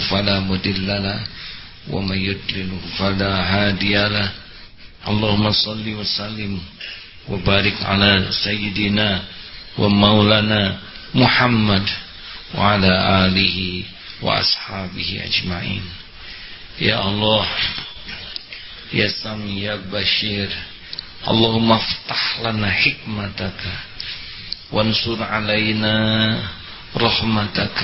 فلا مضل له ومن يضلل فلا هادي له اللهم صل وسلم وبارك على سيدنا ومولانا محمد وعلى آله وأصحابه أجمعين يا الله يا سمي يا بشير اللهم افتح لنا حكمتك وانصر علينا رحمتك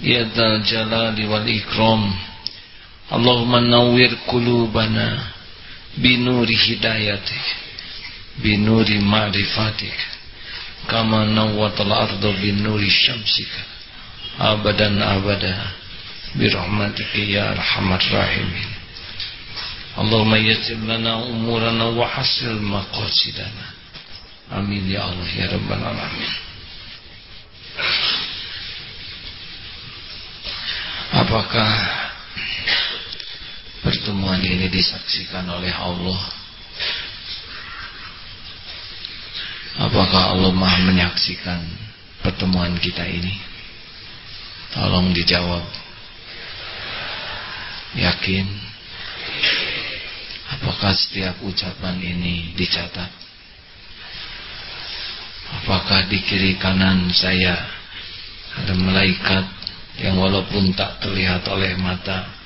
يا ذا الجلال والإكرام اللهم نور قلوبنا بنور هدايتك بنور معرفتك كما نورت الأرض بنور شمسك أبدا أبدا برحمتك يا أرحم الراحمين اللهم يسر لنا أمورنا وحسن مقاصدنا آمين يا الله يا رب العالمين Apakah pertemuan ini disaksikan oleh Allah? Apakah Allah maha menyaksikan pertemuan kita ini? Tolong dijawab. Yakin? Apakah setiap ucapan ini dicatat? Apakah di kiri kanan saya ada malaikat yang walaupun tak terlihat oleh mata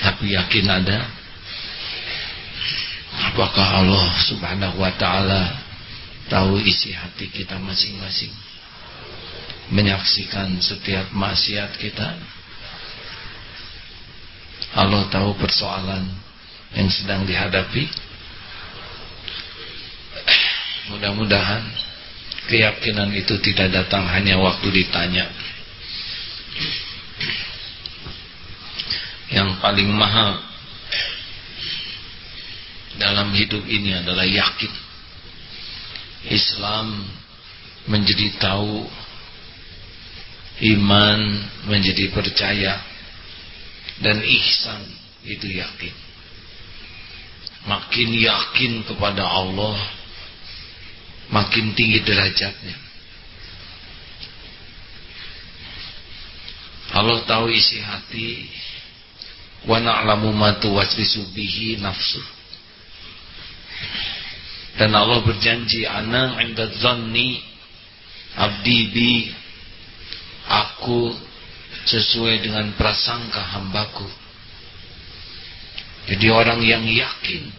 tapi yakin ada? Apakah Allah Subhanahu wa taala tahu isi hati kita masing-masing? Menyaksikan setiap maksiat kita? Allah tahu persoalan yang sedang dihadapi? Mudah-mudahan keyakinan itu tidak datang hanya waktu ditanya. Yang paling mahal dalam hidup ini adalah yakin. Islam menjadi tahu, iman menjadi percaya, dan ihsan itu yakin. Makin yakin kepada Allah, makin tinggi derajatnya. Allah tahu isi hati wa na'lamu ma tuwaswisu bihi nafsu. Dan Allah berjanji ana 'inda dhanni abdi bi aku sesuai dengan prasangka hambaku. Jadi orang yang yakin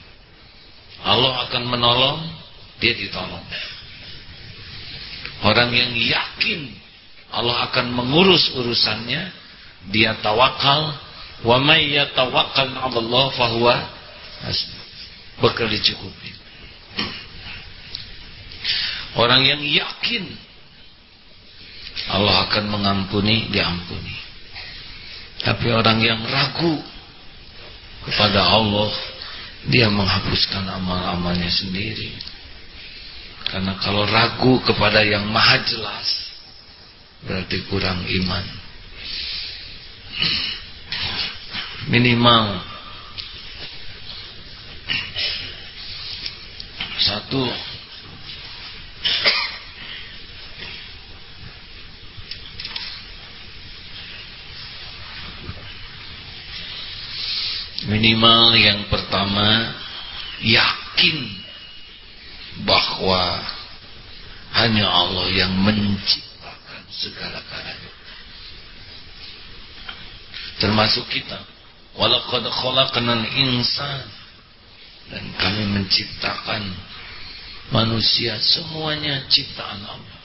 Allah akan menolong dia ditolong. Orang yang yakin Allah akan mengurus urusannya, dia tawakal, wa may yatawakkal 'ala Allah fahuwa bakal dicukupi. Orang yang yakin Allah akan mengampuni, diampuni. Tapi orang yang ragu kepada Allah, dia menghapuskan amal-amalnya sendiri. Karena kalau ragu kepada yang maha jelas Berarti kurang iman. Minimal. Satu. Minimal yang pertama Yakin bahwa hanya Allah yang menciptakan segala-galanya. Termasuk kita. Walaqad khalaqnal insan dan kami menciptakan manusia semuanya ciptaan Allah.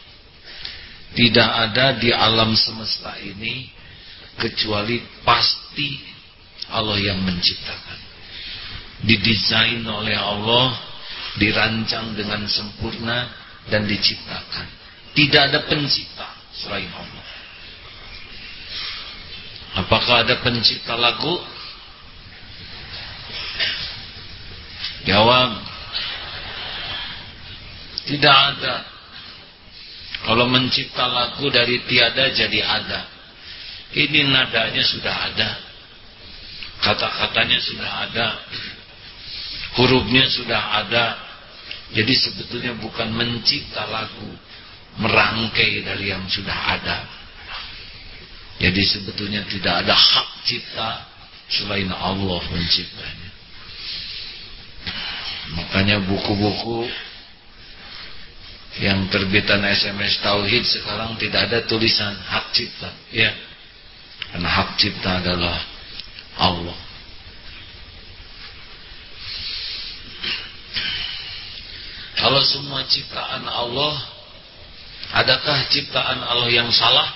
Tidak ada di alam semesta ini kecuali pasti Allah yang menciptakan. Didesain oleh Allah dirancang dengan sempurna dan diciptakan. Tidak ada pencipta selain Allah. Apakah ada pencipta lagu? Jawab. Tidak ada. Kalau mencipta lagu dari tiada jadi ada. Ini nadanya sudah ada. Kata-katanya sudah ada hurufnya sudah ada jadi sebetulnya bukan mencipta lagu merangkai dari yang sudah ada Jadi sebetulnya tidak ada hak cipta selain Allah menciptanya. Makanya buku-buku yang terbitan SMS Tauhid sekarang tidak ada tulisan hak cipta. Ya. Karena hak cipta adalah Allah. Kalau semua ciptaan Allah, adakah ciptaan Allah yang salah?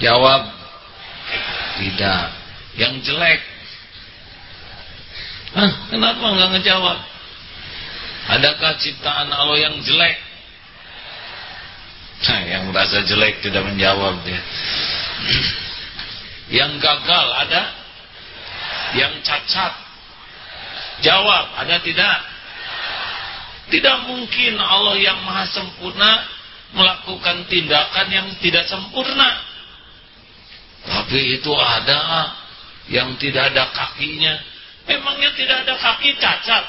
Jawab, tidak. Yang jelek. Hah, kenapa nggak ngejawab? Adakah ciptaan Allah yang jelek? Nah, yang merasa jelek tidak menjawab dia. Yang gagal ada? Yang cacat? Jawab, ada tidak? Tidak mungkin Allah yang maha sempurna melakukan tindakan yang tidak sempurna. Tapi itu ada yang tidak ada kakinya. Memangnya tidak ada kaki cacat.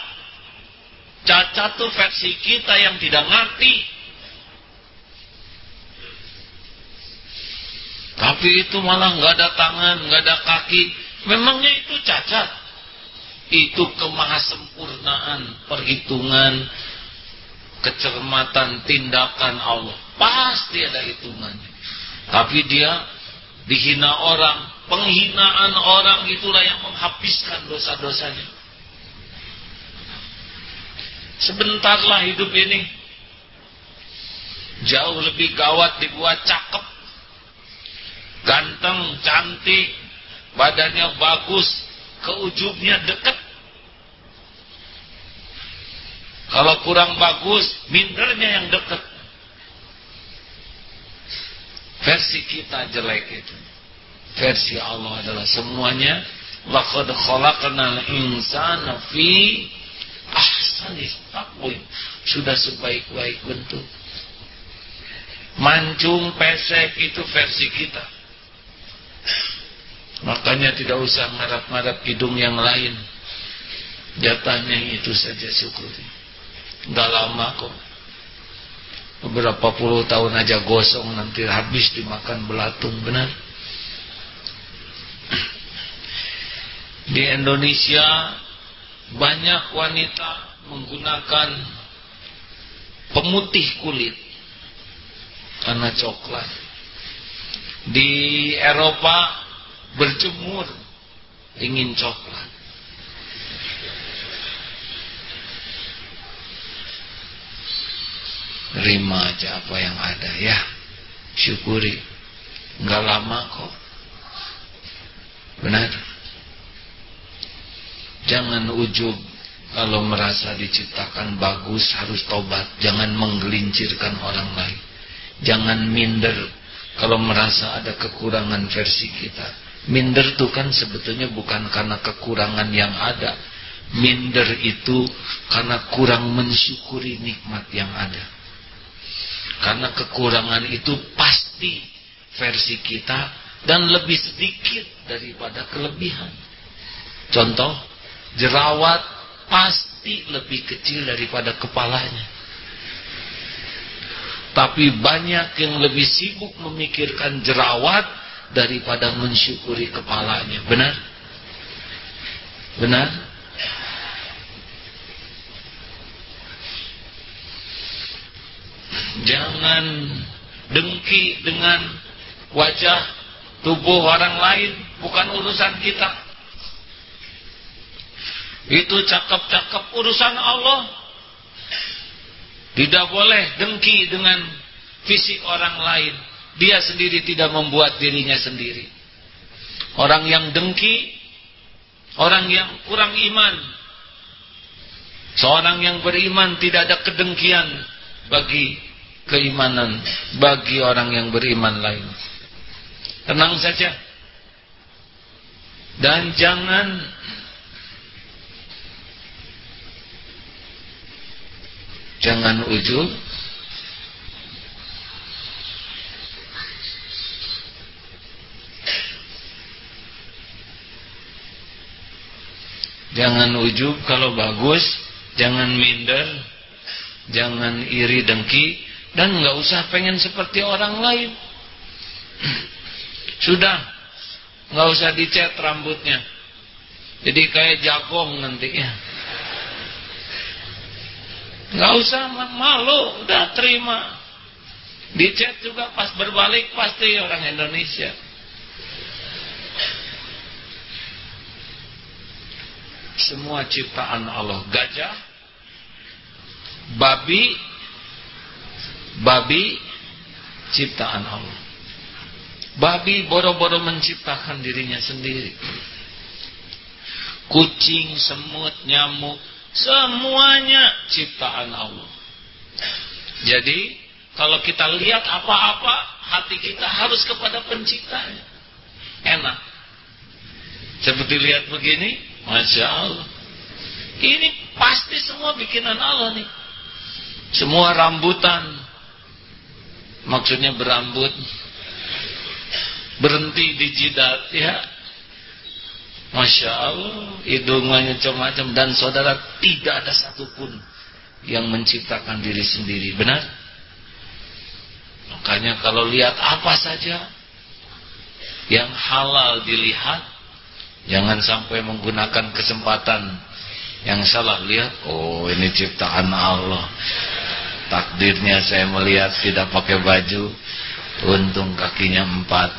Cacat tuh versi kita yang tidak ngerti. Tapi itu malah nggak ada tangan, nggak ada kaki. Memangnya itu cacat. Itu kemahasempurnaan perhitungan kecermatan tindakan Allah. Pasti ada hitungannya. Tapi dia dihina orang, penghinaan orang itulah yang menghabiskan dosa-dosanya. Sebentarlah hidup ini. Jauh lebih gawat dibuat cakep. Ganteng, cantik, badannya bagus, ke ujungnya dekat Kalau kurang bagus, mindernya yang dekat. Versi kita jelek itu. Versi Allah adalah semuanya laqad khalaqnal insana fi ahsani taqwim. Sudah sebaik-baik bentuk. Mancung pesek itu versi kita. Makanya tidak usah ngarap-ngarap hidung yang lain. Jatahnya itu saja syukuri. Gak lama kok. Beberapa puluh tahun aja gosong nanti habis dimakan belatung benar. Di Indonesia banyak wanita menggunakan pemutih kulit karena coklat. Di Eropa berjemur ingin coklat. Terima aja apa yang ada ya. Syukuri. Enggak lama kok. Benar. Jangan ujub kalau merasa diciptakan bagus harus tobat. Jangan menggelincirkan orang lain. Jangan minder kalau merasa ada kekurangan versi kita. Minder itu kan sebetulnya bukan karena kekurangan yang ada. Minder itu karena kurang mensyukuri nikmat yang ada. Karena kekurangan itu pasti versi kita dan lebih sedikit daripada kelebihan. Contoh, jerawat pasti lebih kecil daripada kepalanya. Tapi banyak yang lebih sibuk memikirkan jerawat daripada mensyukuri kepalanya. Benar? Benar? Jangan dengki dengan wajah tubuh orang lain, bukan urusan kita. Itu cakep-cakep urusan Allah. Tidak boleh dengki dengan fisik orang lain. Dia sendiri tidak membuat dirinya sendiri. Orang yang dengki, orang yang kurang iman. Seorang yang beriman tidak ada kedengkian bagi keimanan bagi orang yang beriman lain. Tenang saja. Dan jangan jangan ujub Jangan ujub kalau bagus, jangan minder, jangan iri dengki, dan nggak usah pengen seperti orang lain. Sudah, nggak usah dicat rambutnya. Jadi kayak jagong nantinya. Nggak usah malu, udah terima. Dicat juga pas berbalik pasti orang Indonesia. Semua ciptaan Allah, gajah, babi, babi ciptaan Allah. Babi boro-boro menciptakan dirinya sendiri. Kucing, semut, nyamuk, semuanya ciptaan Allah. Jadi, kalau kita lihat apa-apa, hati kita harus kepada penciptanya. Enak. Seperti lihat begini, Masya Allah. Ini pasti semua bikinan Allah nih. Semua rambutan. Maksudnya berambut. Berhenti di jidat ya. Masya Allah hidungannya macam-macam. Dan saudara tidak ada satupun yang menciptakan diri sendiri. Benar? Makanya kalau lihat apa saja yang halal dilihat jangan sampai menggunakan kesempatan yang salah. Lihat oh ini ciptaan Allah takdirnya saya melihat tidak pakai baju untung kakinya empat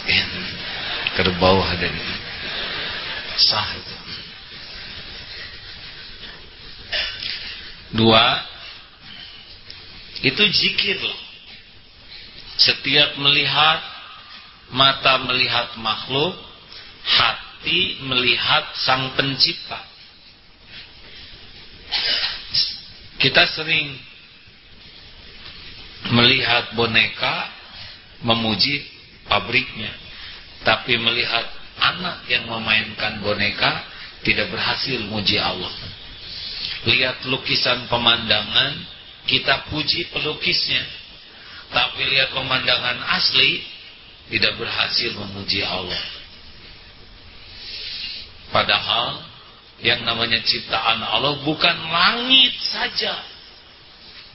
kerbau ada sah itu. Dua itu zikir loh. Setiap melihat mata melihat makhluk hati melihat sang pencipta. Kita sering melihat boneka memuji pabriknya. Tapi melihat anak yang memainkan boneka tidak berhasil muji Allah. Lihat lukisan pemandangan kita puji pelukisnya. Tapi lihat pemandangan asli tidak berhasil memuji Allah. Padahal yang namanya ciptaan Allah bukan langit saja.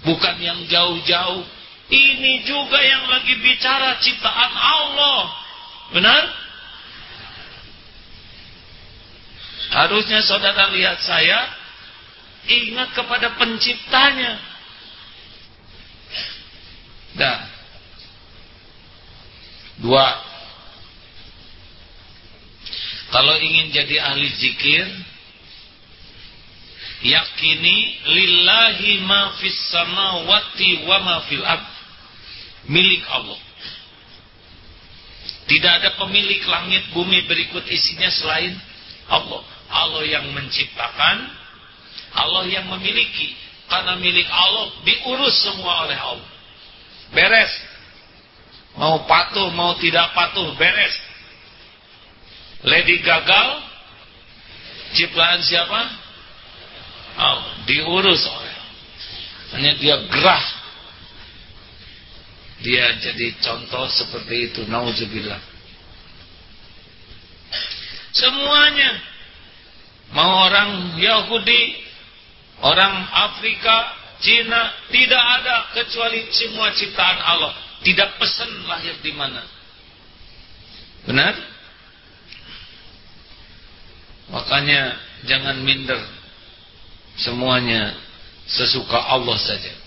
Bukan yang jauh-jauh ini juga yang lagi bicara ciptaan Allah. Benar? Harusnya saudara lihat saya ingat kepada penciptanya. Dah. Dua. Kalau ingin jadi ahli zikir, yakini lillahi ma fis samawati wa ma fil ardh milik Allah. Tidak ada pemilik langit bumi berikut isinya selain Allah. Allah yang menciptakan, Allah yang memiliki. Karena milik Allah diurus semua oleh Allah. Beres. Mau patuh, mau tidak patuh, beres. Lady gagal, ciptaan siapa? Oh, diurus oleh Hanya dia gerah dia jadi contoh seperti itu. Nauzubillah. Semuanya. Mau orang Yahudi orang Afrika Cina tidak ada kecuali semua ciptaan Allah. Tidak pesan lahir di mana. Benar? Makanya jangan minder semuanya sesuka Allah saja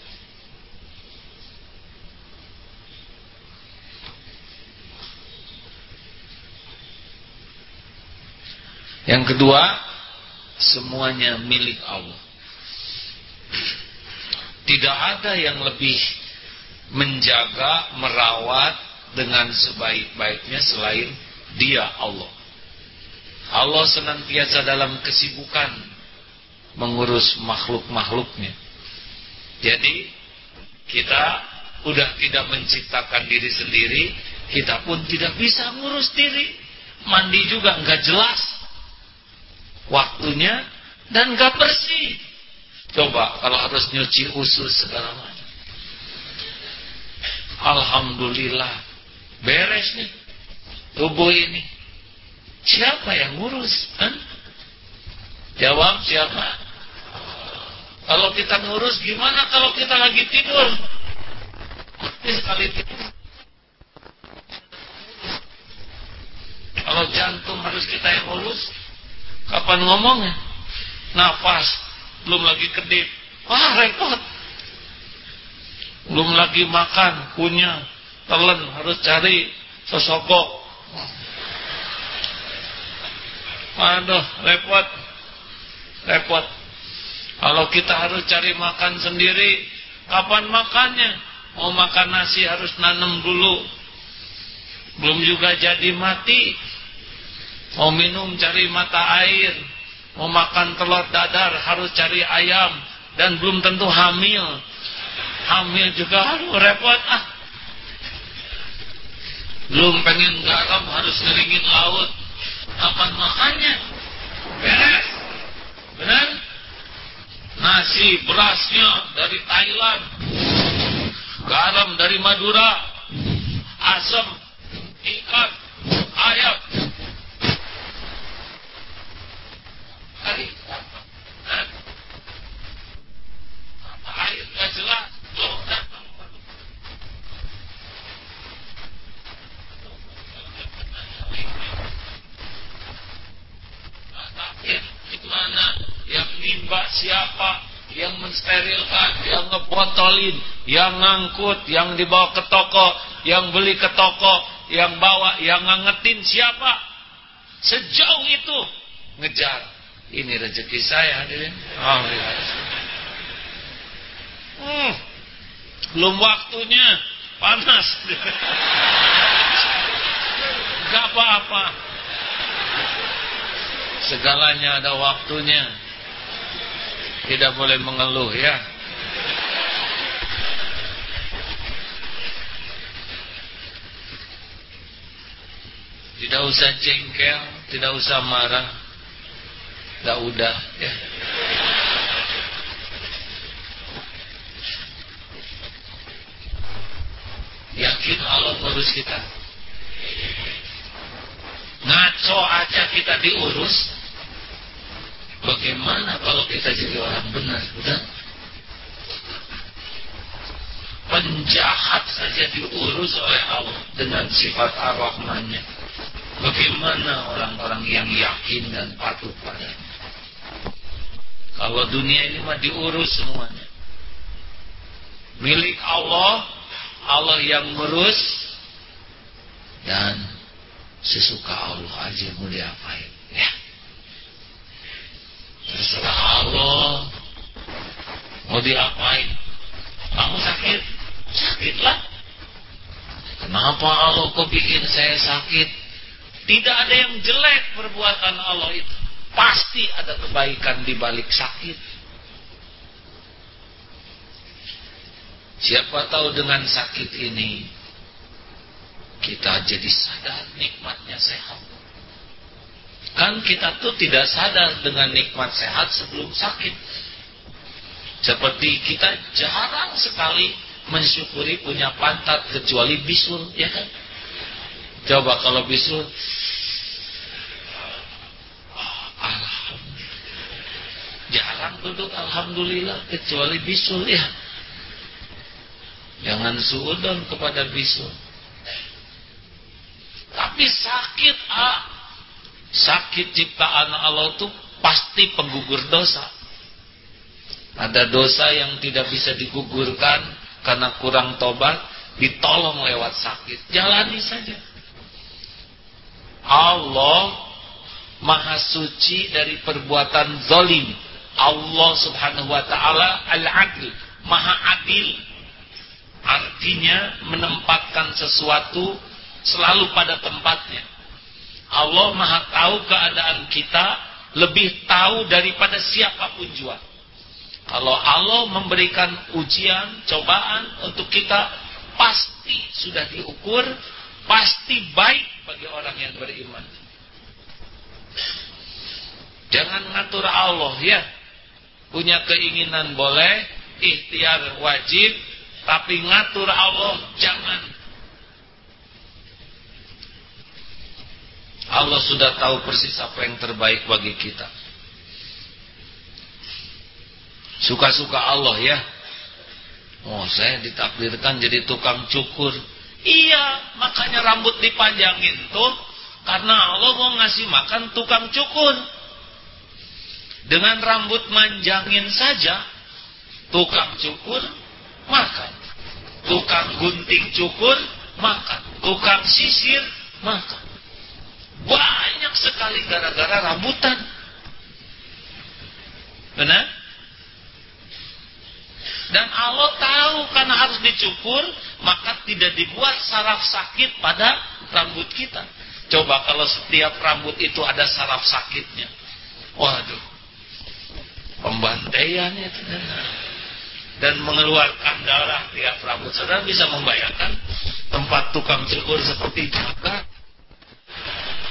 Yang kedua, semuanya milik Allah. Tidak ada yang lebih menjaga, merawat dengan sebaik-baiknya selain dia Allah. Allah senantiasa dalam kesibukan mengurus makhluk-makhluknya. Jadi kita udah tidak menciptakan diri sendiri, kita pun tidak bisa ngurus diri. Mandi juga nggak jelas waktunya dan gak bersih. Coba kalau harus nyuci usus segala macam. Alhamdulillah beres nih tubuh ini. Siapa yang ngurus? Kan? Jawab siapa? Kalau kita ngurus gimana kalau kita lagi tidur? Sekali tidur Kalau jantung harus kita yang urus, kapan ngomongnya? Nafas, belum lagi kedip. Wah, repot. Belum lagi makan, punya, telan, harus cari sosokok. Waduh, repot. Repot. Kalau kita harus cari makan sendiri, kapan makannya? Mau makan nasi harus nanam dulu. Belum juga jadi mati. Mau minum cari mata air. Mau makan telur dadar harus cari ayam. Dan belum tentu hamil. Hamil juga harus repot ah. Belum pengen garam harus ngeringin laut. Kapan makannya? Beres. Benar? Nasi berasnya dari Thailand. Garam dari Madura. Asam, ikan, ayam. Kali. Apa air gak jelas. Tuh, datang. Itu mana yang nimba siapa yang mensterilkan, yang ngebotolin, yang ngangkut, yang dibawa ke toko, yang beli ke toko, yang bawa, yang ngangetin siapa? Sejauh itu ngejar. Ini rezeki saya hadirin. Ya. Hmm, belum waktunya panas. Gak apa-apa. Segalanya ada waktunya. Tidak boleh mengeluh ya. Tidak usah jengkel, tidak usah marah. Tidak udah ya. Yakin Allah urus kita. Ngaco aja kita diurus. Bagaimana kalau kita jadi orang benar, benar? Penjahat saja diurus oleh Allah dengan sifat ar-Rahmannya. Bagaimana orang-orang yang yakin dan patuh pada Kalau dunia ini mah diurus semuanya. Milik Allah, Allah yang ngurus dan sesuka Allah aja mau diapain. Ya. Terserah Allah Mau diapain Kamu sakit Sakitlah Kenapa Allah kok bikin saya sakit Tidak ada yang jelek perbuatan Allah itu Pasti ada kebaikan di balik sakit Siapa tahu dengan sakit ini Kita jadi sadar nikmatnya sehat Kan kita tuh tidak sadar dengan nikmat sehat sebelum sakit. Seperti kita jarang sekali mensyukuri punya pantat kecuali bisul, ya kan? Coba kalau bisul, Jarang duduk Alhamdulillah kecuali bisul ya. Jangan suudon kepada bisul. Tapi sakit ah, sakit ciptaan Allah itu pasti penggugur dosa. Ada dosa yang tidak bisa digugurkan karena kurang tobat, ditolong lewat sakit. Jalani saja. Allah maha suci dari perbuatan zalim. Allah subhanahu wa ta'ala al-adil. Maha adil. Artinya menempatkan sesuatu selalu pada tempatnya. Allah maha tahu keadaan kita lebih tahu daripada siapa pun jua. Kalau Allah memberikan ujian, cobaan untuk kita, pasti sudah diukur, pasti baik bagi orang yang beriman. Jangan ngatur Allah ya. Punya keinginan boleh, ikhtiar wajib, tapi ngatur Allah jangan. Allah sudah tahu persis apa yang terbaik bagi kita. Suka-suka Allah ya. Oh, saya ditakdirkan jadi tukang cukur. Iya, makanya rambut dipanjangin tuh Karena Allah mau ngasih makan tukang cukur. Dengan rambut manjangin saja, tukang cukur makan. Tukang gunting cukur makan. Tukang sisir makan. Banyak sekali gara-gara rambutan. Benar? Dan Allah tahu karena harus dicukur, maka tidak dibuat saraf sakit pada rambut kita. Coba kalau setiap rambut itu ada saraf sakitnya. Waduh. Pembantaian itu. Dan mengeluarkan darah tiap rambut. Saudara bisa membayangkan tempat tukang cukur seperti jaga.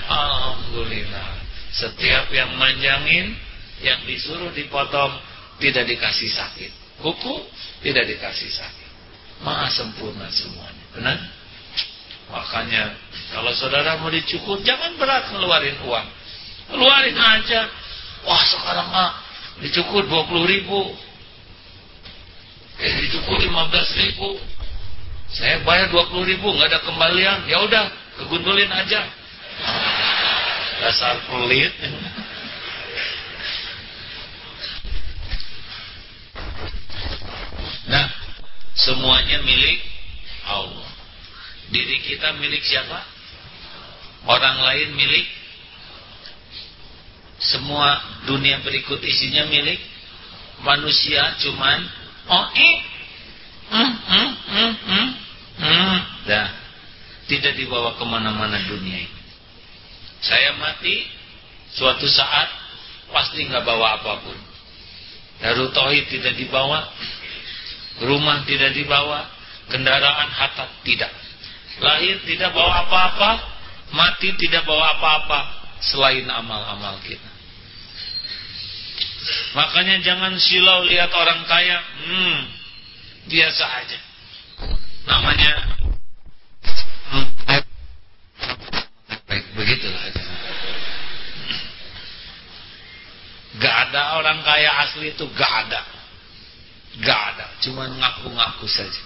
Alhamdulillah. Setiap yang manjangin, yang disuruh dipotong, tidak dikasih sakit. Kuku tidak dikasih sakit. Maha sempurna semuanya. Benar? Makanya kalau saudara mau dicukur jangan berat ngeluarin uang. Keluarin aja. Wah sekarang mah dicukur 20 ribu. Eh dicukur 15 ribu. Saya bayar 20 ribu nggak ada kembalian. Ya udah kegundulin aja. Dasar pelit. Nah, semuanya milik Allah. Diri kita milik siapa? Orang lain milik semua dunia berikut isinya milik manusia cuman oh eh hmm, hmm, hmm, hmm. dah tidak dibawa ke mana-mana dunia ini saya mati suatu saat pasti nggak bawa apa pun Darul Tauhid tidak dibawa rumah tidak dibawa, kendaraan harta tidak. Lahir tidak bawa apa-apa, mati tidak bawa apa-apa selain amal-amal kita. Makanya jangan silau lihat orang kaya, hmm, biasa aja. Namanya baik begitulah aja. Gak ada orang kaya asli itu gak ada. Gak ada, cuma ngaku-ngaku saja.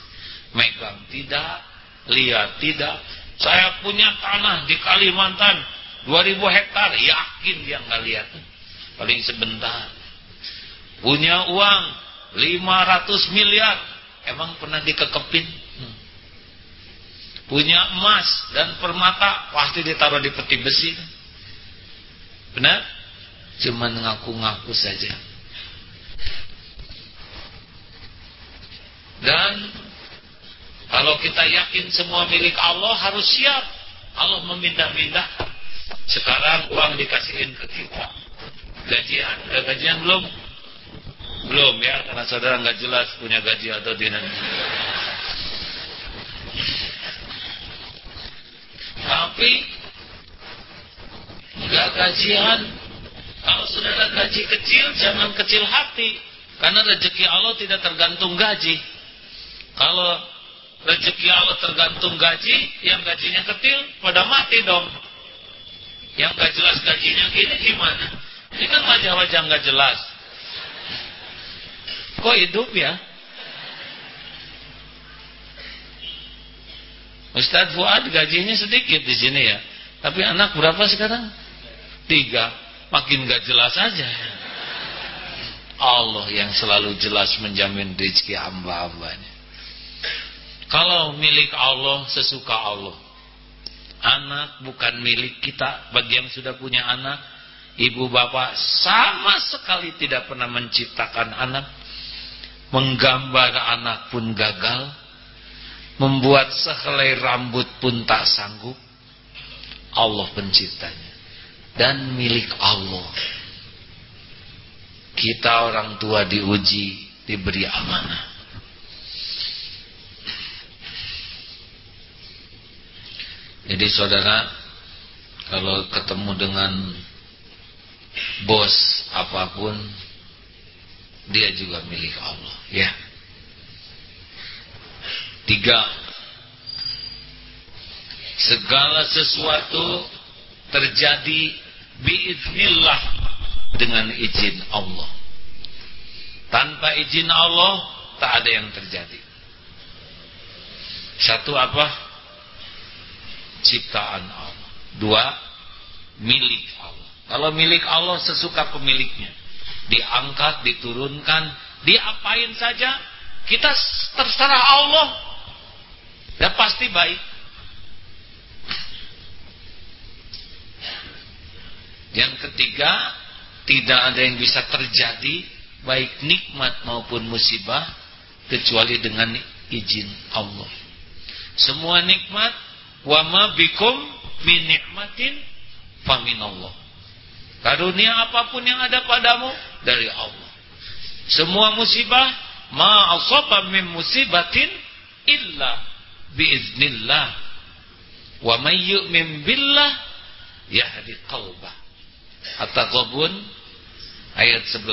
Megang tidak, lihat tidak. Saya punya tanah di Kalimantan 2000 hektar, yakin dia nggak lihat. Paling sebentar. Punya uang 500 miliar, emang pernah dikekepin? Hmm. Punya emas dan permata pasti ditaruh di peti besi. Benar? Cuman ngaku-ngaku saja. Dan kalau kita yakin semua milik Allah harus siap. Allah memindah-mindah. Sekarang uang dikasihin ke kita. Gajian. Ada gajian belum? Belum ya. Karena saudara nggak jelas punya gaji atau tidak. Tapi nggak gajian. Kalau saudara gaji kecil, jangan kecil hati. Karena rezeki Allah tidak tergantung gaji. Kalau rezeki Allah tergantung gaji, yang gajinya kecil pada mati dong. Yang gak jelas gajinya gini gimana? Ini kan wajah-wajah gak jelas. Kok hidup ya? Ustadz Fuad gajinya sedikit di sini ya. Tapi anak berapa sekarang? Tiga. Makin gak jelas aja. Allah yang selalu jelas menjamin rezeki hamba-hambanya. Kalau milik Allah sesuka Allah. Anak bukan milik kita. Bagi yang sudah punya anak, ibu bapak sama sekali tidak pernah menciptakan anak. Menggambar anak pun gagal. Membuat sehelai rambut pun tak sanggup. Allah penciptanya. Dan milik Allah. Kita orang tua diuji, diberi amanah. Jadi saudara kalau ketemu dengan bos apa pun dia juga milik Allah ya. Tiga segala sesuatu terjadi biiznillah dengan izin Allah. Tanpa izin Allah tak ada yang terjadi. Satu apa? Ciptaan Allah. Dua, milik Allah. Kalau milik Allah sesuka pemiliknya. Diangkat, diturunkan, diapain saja, kita terserah Allah. Ya pasti baik. Yang ketiga, tidak ada yang bisa terjadi baik nikmat maupun musibah kecuali dengan izin Allah. Semua nikmat wa ma bikum min nikmatin faminallah. Karunia apa pun yang ada padamu dari Allah. Semua musibah ma asaba min musibatin illa biiznillah. Wa may yu'min billah yahdi qalbah. At-Taghabun ayat 11.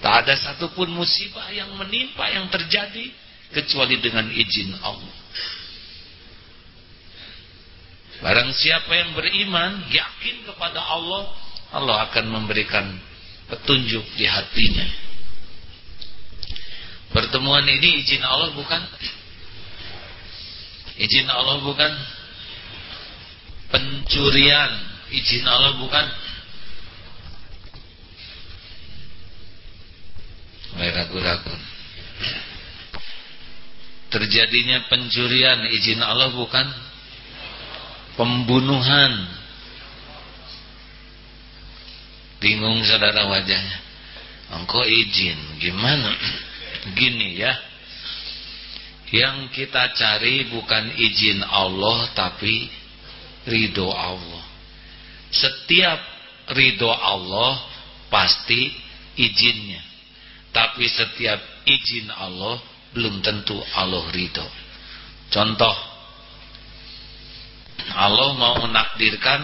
Tak ada satupun musibah yang menimpa yang terjadi kecuali dengan izin Allah. Barang siapa yang beriman, yakin kepada Allah, Allah akan memberikan petunjuk di hatinya. Pertemuan ini izin Allah bukan? Izin Allah bukan? Pencurian, izin Allah bukan? Ragu-ragu. Terjadinya pencurian, izin Allah bukan? Pembunuhan. Bingung saudara wajahnya. Engkau izin, gimana? Gini ya. Yang kita cari bukan izin Allah tapi ridho Allah. Setiap ridho Allah pasti izinnya. Tapi setiap izin Allah belum tentu Allah ridho. Contoh Allah mau menakdirkan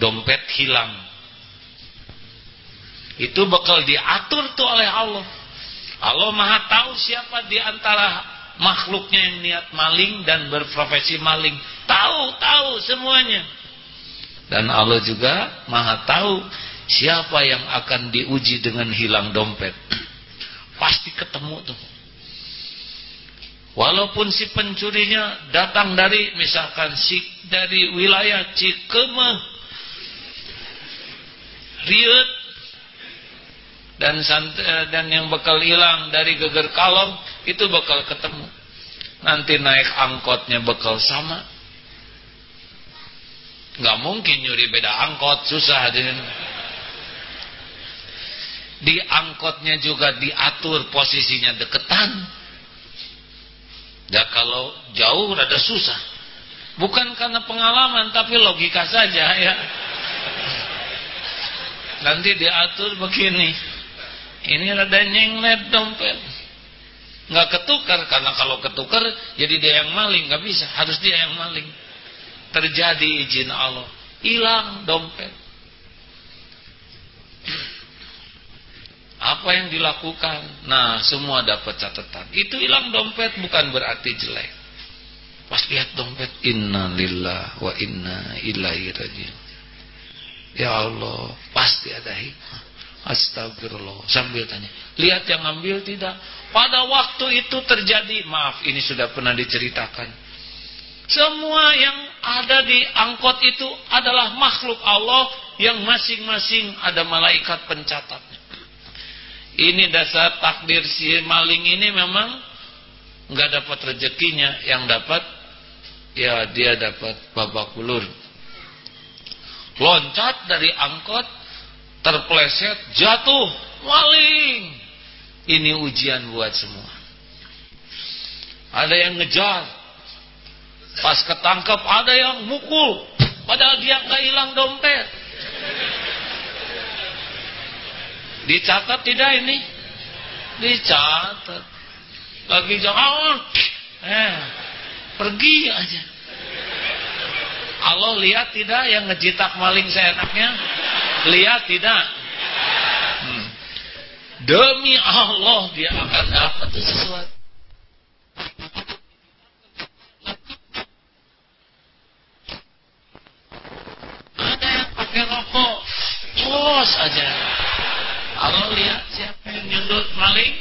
dompet hilang. Itu bakal diatur tuh oleh Allah. Allah maha tahu siapa di antara makhluknya yang niat maling dan berprofesi maling. Tahu, tahu semuanya. Dan Allah juga maha tahu siapa yang akan diuji dengan hilang dompet. Pasti ketemu tuh. Walaupun si pencurinya datang dari misalkan si dari wilayah Cikemeh, Riut dan eh, dan yang bakal hilang dari Geger Kalong itu bakal ketemu. Nanti naik angkotnya bakal sama. Gak mungkin nyuri beda angkot, susah hadirin. Di angkotnya juga diatur posisinya deketan Ya kalau jauh rada susah. Bukan karena pengalaman tapi logika saja ya. Nanti diatur begini. Ini rada nyenglet dompet. Nggak ketukar karena kalau ketukar jadi dia yang maling nggak bisa harus dia yang maling. Terjadi izin Allah hilang dompet. Apa yang dilakukan? Nah, semua dapat catatan. Itu hilang dompet bukan berarti jelek. Pas lihat dompet, inna lillah wa inna ilaihi rajiun. Ya Allah, pasti ada hikmah. Astagfirullah. Sambil tanya, lihat yang ambil tidak? Pada waktu itu terjadi, maaf ini sudah pernah diceritakan. Semua yang ada di angkot itu adalah makhluk Allah yang masing-masing ada malaikat pencatatnya. Ini dasar takdir si maling ini memang nggak dapat rezekinya, yang dapat ya dia dapat babak bulur. Loncat dari angkot, terpleset, jatuh, maling. Ini ujian buat semua. Ada yang ngejar, pas ketangkep ada yang mukul, padahal dia nggak hilang dompet. Dicatat tidak ini? Dicatat. Lagi jangan eh pergi aja. Allah lihat tidak yang ngejitak maling seenaknya? Lihat tidak? Hmm. Demi Allah dia akan dapat sesuatu. Ada yang pakai rokok, cos aja. Allah lihat siapa yang nyundut maling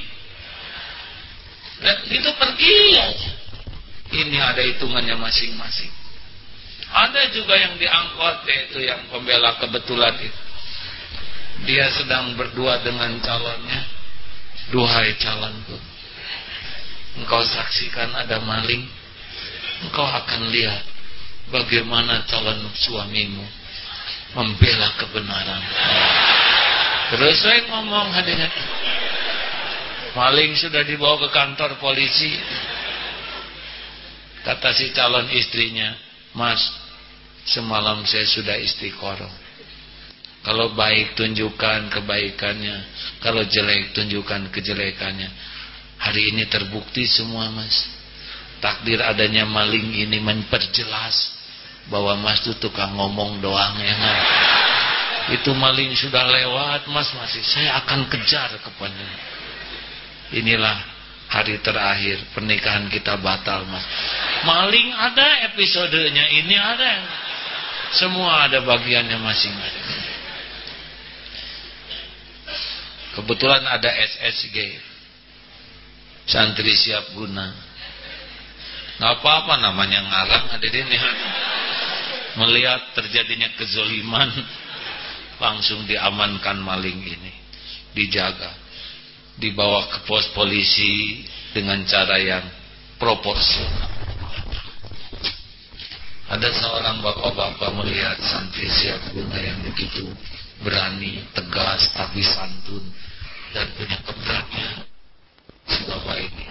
dan itu pergi aja ini ada hitungannya masing-masing Ada juga yang diangkut yaitu yang pembela kebetulan itu. Dia sedang berdua dengan calonnya. Duhai calonku. Engkau saksikan ada maling. Engkau akan lihat bagaimana calon suamimu membela kebenaran. Terus saya ngomong hadirin. Maling sudah dibawa ke kantor polisi. Kata si calon istrinya, Mas, semalam saya sudah istiqoroh. Kalau baik tunjukkan kebaikannya, kalau jelek tunjukkan kejelekannya. Hari ini terbukti semua mas. Takdir adanya maling ini memperjelas bahwa mas itu tukang ngomong doang ya kan. Itu maling sudah lewat mas masih saya akan kejar kepada. Inilah hari terakhir pernikahan kita batal mas. Maling ada episodenya ini ada. Semua ada bagiannya masing-masing. Kebetulan ada SSG. Santri siap guna. Gak apa-apa namanya ngarang hadirin ya. Melihat terjadinya kezoliman. Langsung diamankan maling ini. Dijaga. Dibawa ke pos polisi dengan cara yang proporsional. Ada seorang bapak-bapak melihat santri siap guna yang begitu berani, tegas, tapi santun dan punya keberanian si bapak ini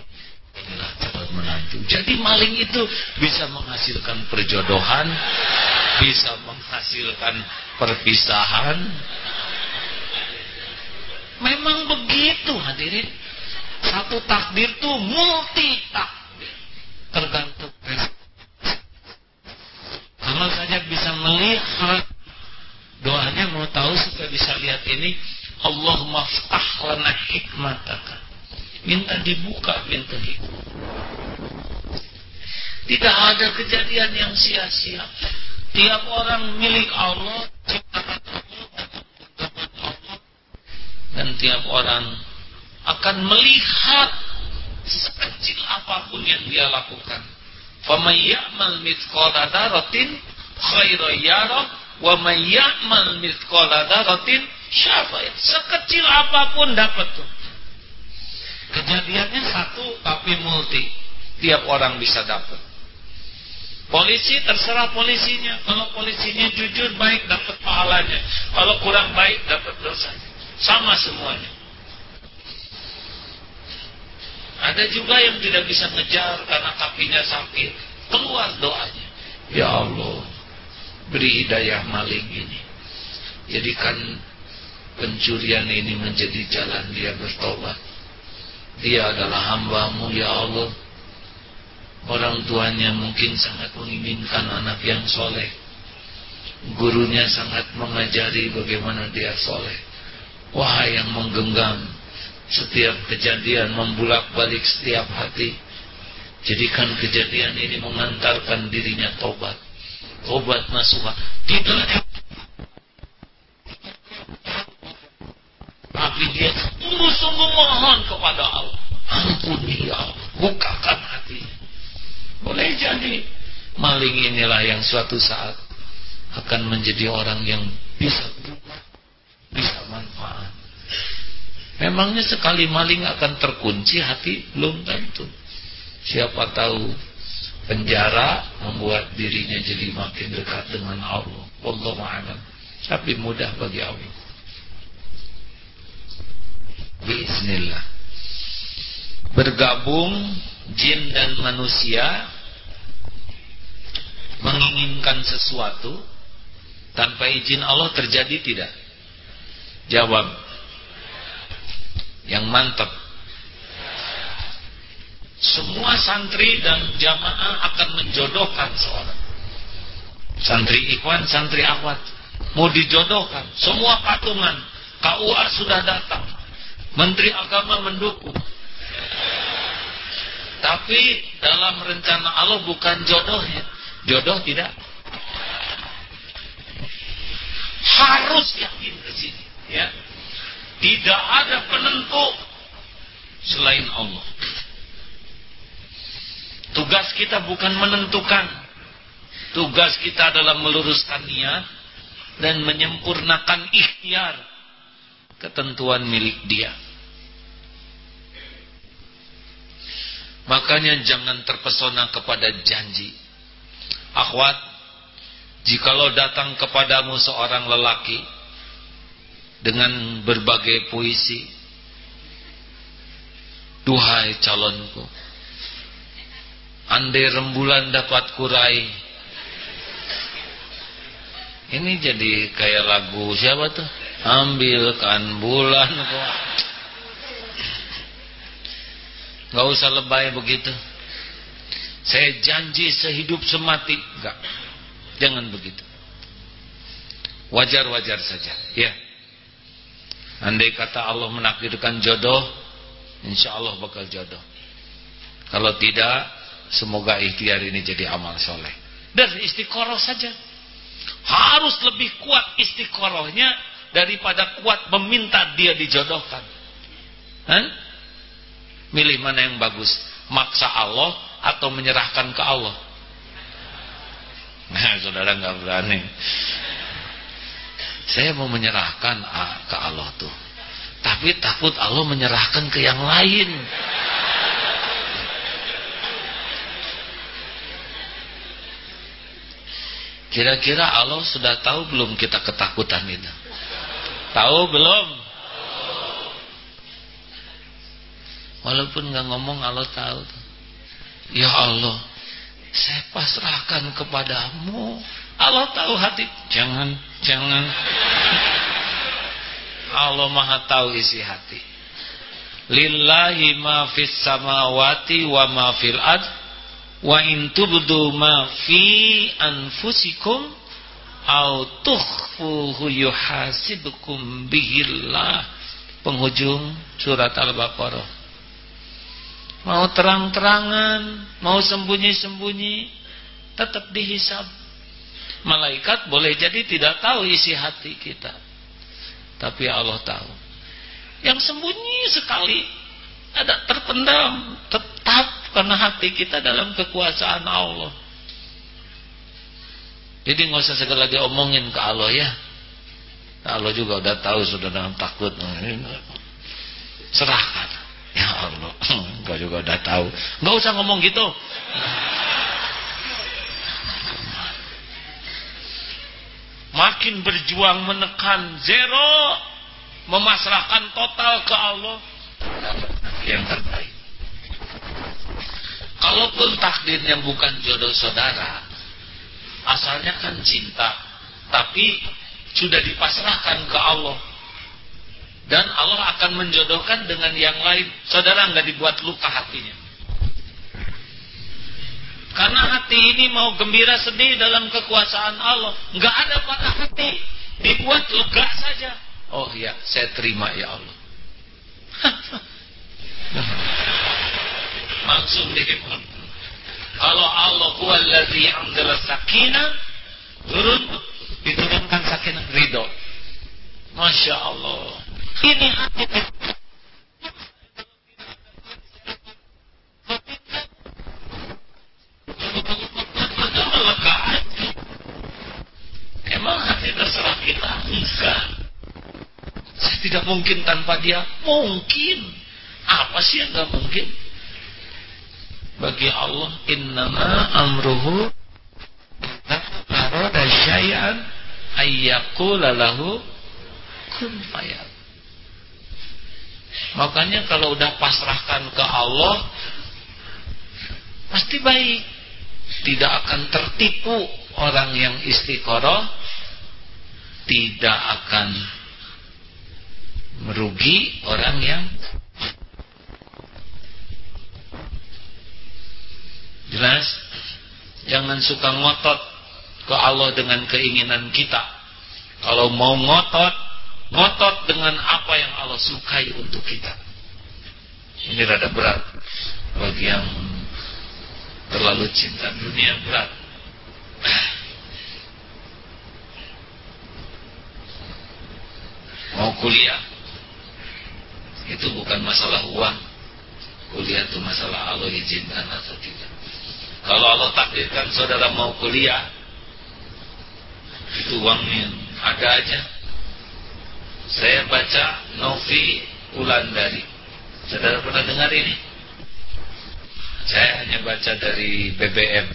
inilah menantu. Jadi maling itu bisa menghasilkan perjodohan bisa menghasilkan perpisahan. Memang begitu hadirin. Satu takdir tuh multi takdir. Tergantung kalau saja bisa melihat. Doanya mau tahu supaya bisa lihat ini. Allahumma ftah lana hikmataka. Minta dibuka pintu hikmah. Tidak ada kejadian yang sia-sia. Tiap orang milik Allah, dan tiap orang akan melihat sekecil apa pun yang dia lakukan. Yarah wa man ya'mal mithqala dzarratin Siapa ya? Sekecil apa pun dapat tuh. Kejadiannya satu tapi multi. Tiap orang bisa dapat. Polisi terserah polisinya. Kalau polisinya jujur baik dapat pahalanya. Kalau kurang baik dapat dosa. Sama semuanya. Ada juga yang tidak bisa ngejar karena kakinya sakit. Keluar doanya. Ya Allah, beri hidayah maling ini. Jadikan pencurian ini menjadi jalan dia bertobat. Dia adalah hambamu ya Allah. Orang tuanya mungkin sangat menginginkan anak yang soleh. Gurunya sangat mengajari bagaimana dia soleh. Wahai yang menggenggam setiap kejadian membulak balik setiap hati. Jadikan kejadian ini mengantarkan dirinya tobat. Tobat nasuha. Tidak Tapi dia sungguh-sungguh mohon kepada Allah. Ampuni ya Allah. Bukakan hatinya. Boleh jadi maling inilah yang suatu saat akan menjadi orang yang bisa berubah, bisa manfaat. Memangnya sekali maling akan terkunci hati? Belum tentu. Siapa tahu penjara membuat dirinya jadi makin dekat dengan Allah. Wallahu a'lam. Tapi mudah bagi Allah. Bismillah. Bergabung jin dan manusia menginginkan sesuatu tanpa izin Allah terjadi tidak? Jawab. Yang mantap. Semua santri dan jamaah akan menjodohkan seorang. Santri ikhwan, santri akhwat. Mau dijodohkan. Semua patungan. KUA sudah datang Menteri Agama mendukung. Tapi dalam rencana Allah bukan jodohnya. Jodoh tidak. Harus yakin ke sini. Ya. Tidak ada penentu selain Allah. Tugas kita bukan menentukan. Tugas kita adalah meluruskan niat dan menyempurnakan ikhtiar ketentuan milik dia. Makanya jangan terpesona kepada janji. Akhwat, jikalau datang kepadamu seorang lelaki dengan berbagai puisi, duhai calonku, andai rembulan dapat kurai. Ini jadi kayak lagu siapa tuh? Ambilkan bulan kok. Gak usah lebay begitu. Saya janji sehidup semati. Enggak. Jangan begitu. Wajar-wajar saja. Ya. Andai kata Allah menakdirkan jodoh, insya Allah bakal jodoh. Kalau tidak, semoga ikhtiar ini jadi amal soleh. Dan istiqoroh saja. Harus lebih kuat istiqorohnya daripada kuat meminta dia dijodohkan. Hah? Milih mana yang bagus? Maksa Allah atau menyerahkan ke Allah? Nah, saudara nggak berani. Saya mau menyerahkan ah, ke Allah tuh. Tapi takut Allah menyerahkan ke yang lain. Kira-kira Allah sudah tahu belum kita ketakutan itu? Tahu belum? Walaupun nggak ngomong Allah tahu. Ya Allah, saya pasrahkan kepadamu. Allah tahu hati. Jangan, jangan. Allah Maha tahu isi hati. Lillahi ma fis samawati wa ma fil ard wa in tubdu ma fi anfusikum au tukhfuhu yuhasibukum bihillah. Penghujung surat Al-Baqarah. Mau terang-terangan, mau sembunyi-sembunyi, tetap dihisab. Malaikat boleh jadi tidak tahu isi hati kita. Tapi Allah tahu. Yang sembunyi sekali, ada terpendam, tetap karena hati kita dalam kekuasaan Allah. Jadi nggak usah segala lagi omongin ke Allah ya. Allah juga udah tahu sudah dalam takut. Serahkan. Ya Allah, engkau juga udah tahu. Enggak usah ngomong gitu. Makin berjuang menekan zero, memasrahkan total ke Allah yang terbaik. Kalaupun takdirnya bukan jodoh saudara, asalnya kan cinta, tapi sudah dipasrahkan ke Allah dan Allah akan menjodohkan dengan yang lain. Saudara nggak dibuat luka hatinya. Karena hati ini mau gembira sedih dalam kekuasaan Allah. Nggak ada pada hati. Dibuat lega saja. Oh ya, saya terima ya Allah. Langsung dihibur. Kalau Allah huwallazi anzala sakinah turun diturunkan sakinah ridho. Masya Allah. Ini hati Emang hati terserah kita? Enggak. Saya tidak mungkin tanpa dia. Mungkin. Apa sih yang enggak mungkin? Bagi Allah, innama amruhu arada syai'an ayyakula lahu kun fayat. Makanya kalau udah pasrahkan ke Allah pasti baik. Tidak akan tertipu orang yang istiqoroh, tidak akan merugi orang yang jelas jangan suka ngotot ke Allah dengan keinginan kita. Kalau mau ngotot ngotot dengan apa yang Allah sukai untuk kita. Ini rada berat bagi yang terlalu cinta dunia berat. Mau kuliah itu bukan masalah uang. Kuliah itu masalah Allah izinkan atau tidak. Kalau Allah takdirkan saudara mau kuliah, itu uangnya ada aja. Saya baca Novi Ulandari. Saudara pernah dengar ini? Saya hanya baca dari BBM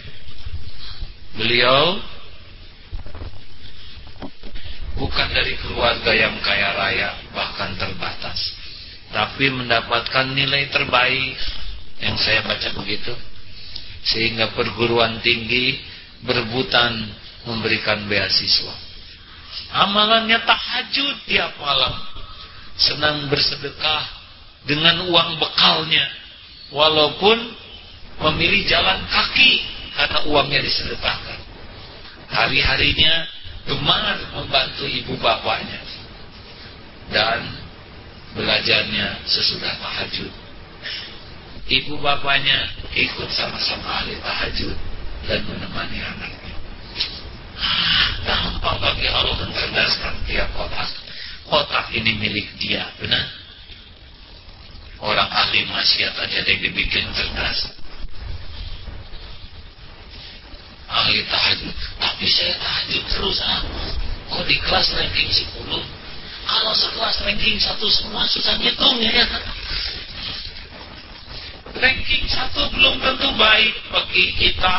beliau bukan dari keluarga yang kaya raya bahkan terbatas. Tapi mendapatkan nilai terbaik. Yang saya baca begitu sehingga perguruan tinggi berebutan memberikan beasiswa. Amalannya tahajud tiap malam. Senang bersedekah dengan uang bekalnya. Walaupun memilih jalan kaki karena uangnya disedekahkan. Hari-harinya gemar membantu ibu bapaknya. Dan belajarnya sesudah tahajud. Ibu bapaknya ikut sama-sama ahli tahajud dan menemani anaknya. Ah, gampang bagi Allah mencerdaskan tiap kotak. Kotak ini milik dia, benar? Orang ahli maksiat aja yang dibikin cerdas. ahli tahajud tapi saya tahajud terus ah kok di kelas ranking 10 kalau sekelas ranking 1 semua susah ngitungnya ya ranking 1 belum tentu baik bagi kita.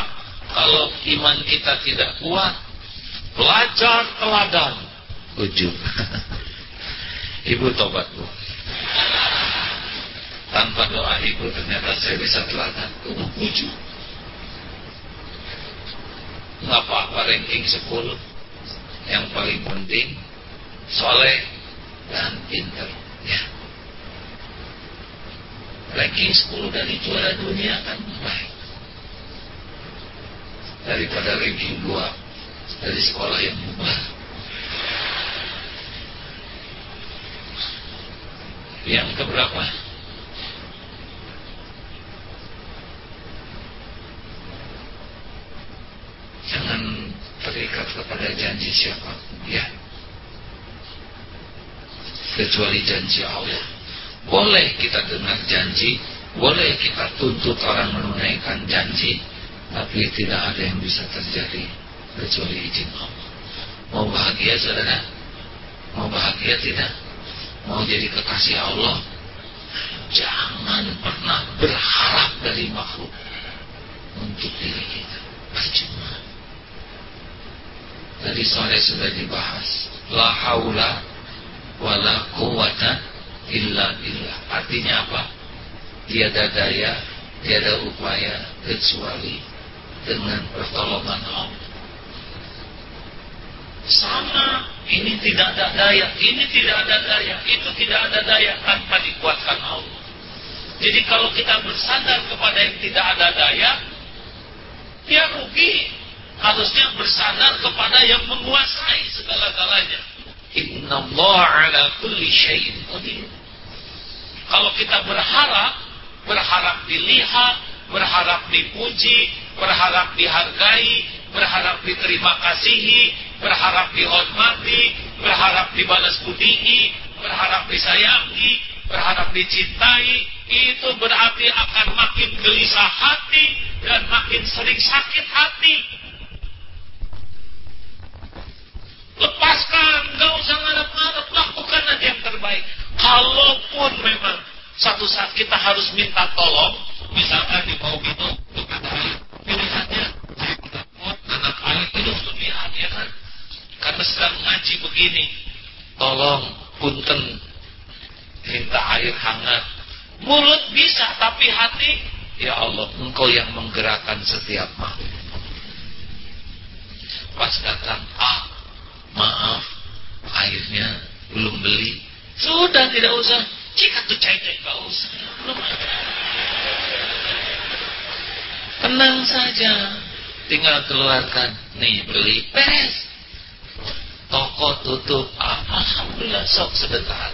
Kalau iman kita tidak kuat belajar teladan. Ujung ibu tobat bu. Tanpa doa ibu ternyata saya bisa teladan. Ujung nggak apa-apa ranking 10 yang paling penting soleh dan pinter. Ya ranking 10 dari juara dunia kan baik. Daripada ranking 2 dari sekolah yang mubah. Yang keberapa? Jangan terikat kepada janji siapa ya. Kecuali janji Allah boleh kita dengar janji boleh kita tuntut orang menunaikan janji tapi tidak ada yang bisa terjadi kecuali izin Allah. Mau bahagia saudara? Mau bahagia tidak? Mau jadi kekasih Allah? Jangan pernah berharap dari makhluk untuk diri kita. Percuma. Tadi sore sudah dibahas. La haula wala quwata illa billah. Artinya apa? Tiada daya, tiada upaya kecuali dengan pertolongan Allah. Sama, ini tidak ada daya, ini tidak ada daya, itu tidak ada daya tanpa dikuatkan Allah. Jadi kalau kita bersandar kepada yang tidak ada daya, dia rugi harusnya bersandar kepada yang menguasai segala-galanya. Inna Allah ala kulli syai'in qadir. Kalau kita berharap, berharap dilihat, berharap dipuji, berharap dihargai, berharap diterima kasihi, berharap dihormati, berharap dibalas budihi, berharap disayangi, berharap dicintai, itu berarti akan makin gelisah hati dan makin sering sakit hati Lepaskan, gak usah ngarep-ngarep, lakukan aja yang terbaik. Kalaupun memang satu saat kita harus minta tolong, misalkan di bawah air, pilihannya saya anak itu lihat ya kan. Karena sedang ngaji begini, tolong, punten, minta air hangat. Mulut bisa, tapi hati, ya Allah, engkau yang menggerakkan setiap makhluk. Pas datang, ah, maaf airnya belum beli. Sudah tidak usah. Jika tuh cai cai usah. Belum tenang saja. Tinggal keluarkan. Nih beli. Beres. Toko tutup. Ah, alhamdulillah sok sedekah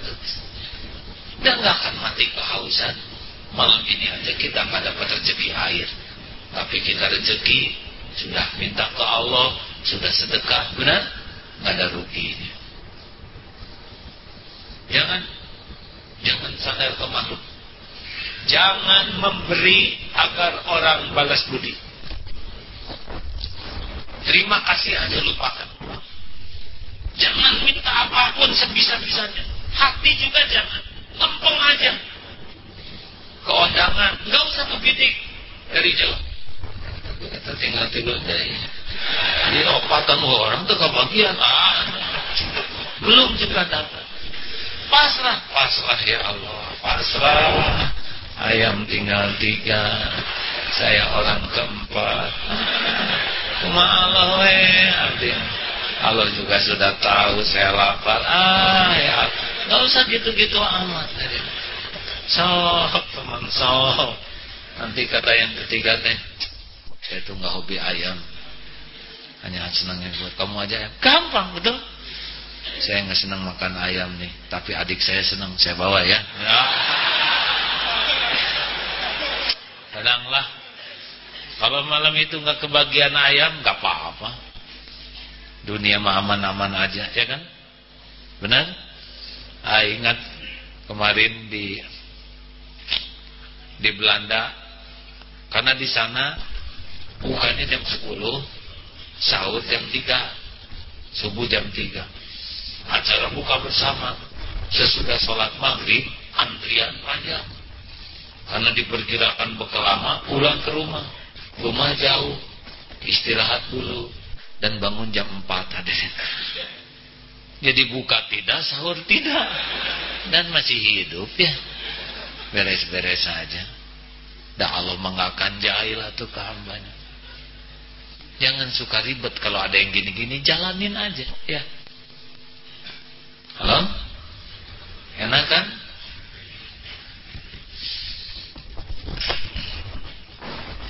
dan gak akan mati kehausan. Malam ini aja kita nggak dapat rezeki air tapi kita rezeki sudah minta ke Allah sudah sedekah. Benar nggak ada ruginya. Jangan jangan sadar ke. Jangan memberi agar orang balas budi. Terima kasih aja lupakan. Jangan minta apa pun sebisa-bisanya. Hati juga jangan. Lempeng aja. Keundangan, nggak usah kebidik dari jauh. Kita tinggal tidur dari di opatan orang tuh kebagian ah, belum juga dapat. Pasrah, pasrah ya Allah, pasrah. Ayam tinggal tiga, saya orang keempat. Malah abdi. Allah juga sudah tahu saya lapar. Ah ya, nggak usah gitu-gitu amat. Sok teman sok. Nanti kata yang ketiga teh, saya tuh nggak hobi ayam. Hanya senangnya buat kamu aja ya. Gampang betul. Saya nggak senang makan ayam nih, tapi adik saya senang, saya bawa ya. ya. Kalau malam itu nggak kebagian ayam, nggak apa-apa. Dunia mah aman-aman aja, ya kan? Benar? Ah, ingat kemarin di di Belanda, karena di sana bukannya jam 10, sahur jam 3, subuh jam 3. Acara buka bersama, sesudah sholat maghrib, antrian panjang. Karena diperkirakan bekal lama, pulang ke rumah rumah jauh, istirahat dulu dan bangun jam 4 hadirin. Jadi buka tidak, sahur tidak dan masih hidup ya. Beres-beres saja. Dan Allah mengakan jahil tuh ke hambanya. Jangan suka ribet kalau ada yang gini-gini, jalanin aja ya. Halo? Enak kan?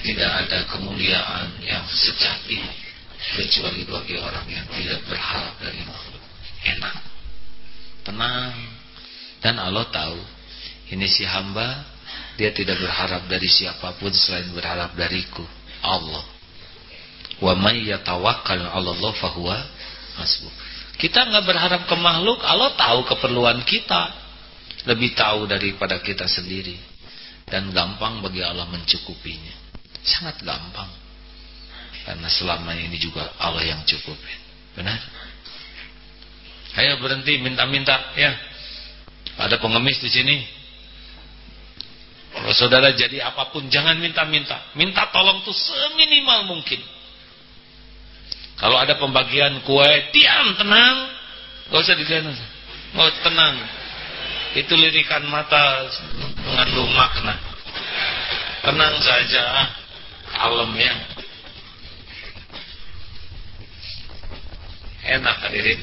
tidak ada kemuliaan yang sejati kecuali bagi orang yang tidak berharap dari makhluk. Enak, tenang, dan Allah tahu ini si hamba dia tidak berharap dari siapa pun selain berharap dariku, Allah. Wa may yatawakkal 'ala Allah fahuwa hasbuh. Kita nggak berharap ke makhluk, Allah tahu keperluan kita. Lebih tahu daripada kita sendiri. Dan gampang bagi Allah mencukupinya. Sangat gampang. Karena selama ini juga Allah yang cukup. Benar? Ayo berhenti minta-minta ya. Ada pengemis di sini. Kalau saudara jadi apa pun jangan minta-minta. Minta tolong tuh seminimal mungkin. Kalau ada pembagian kue, diam, tenang. Gak usah dilihat. Oh, tenang. Itu lirikan mata mengandung makna. Tenang saja alamnya enak hadirin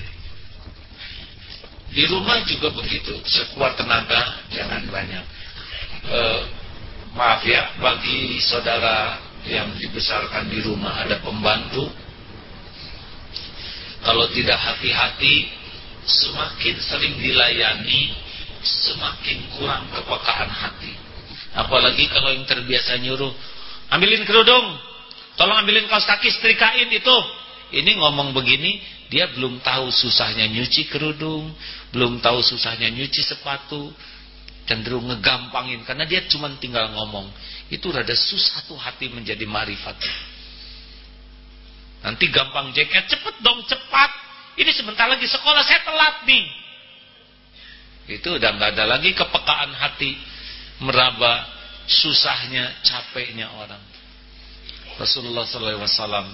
di rumah juga begitu sekuat tenaga jangan banyak e, maaf ya bagi saudara yang dibesarkan di rumah ada pembantu kalau tidak hati-hati semakin sering dilayani semakin kurang kepekaan hati apalagi kalau yang terbiasa nyuruh ambilin kerudung, tolong ambilin kaos kaki, setrikain itu. Ini ngomong begini, dia belum tahu susahnya nyuci kerudung, belum tahu susahnya nyuci sepatu, cenderung ngegampangin karena dia cuma tinggal ngomong. Itu rada susah tuh hati menjadi marifat. Nanti gampang jeket, cepet dong, cepat. Ini sebentar lagi sekolah saya telat nih. Itu udah nggak ada lagi kepekaan hati meraba susahnya, capeknya orang. Rasulullah SAW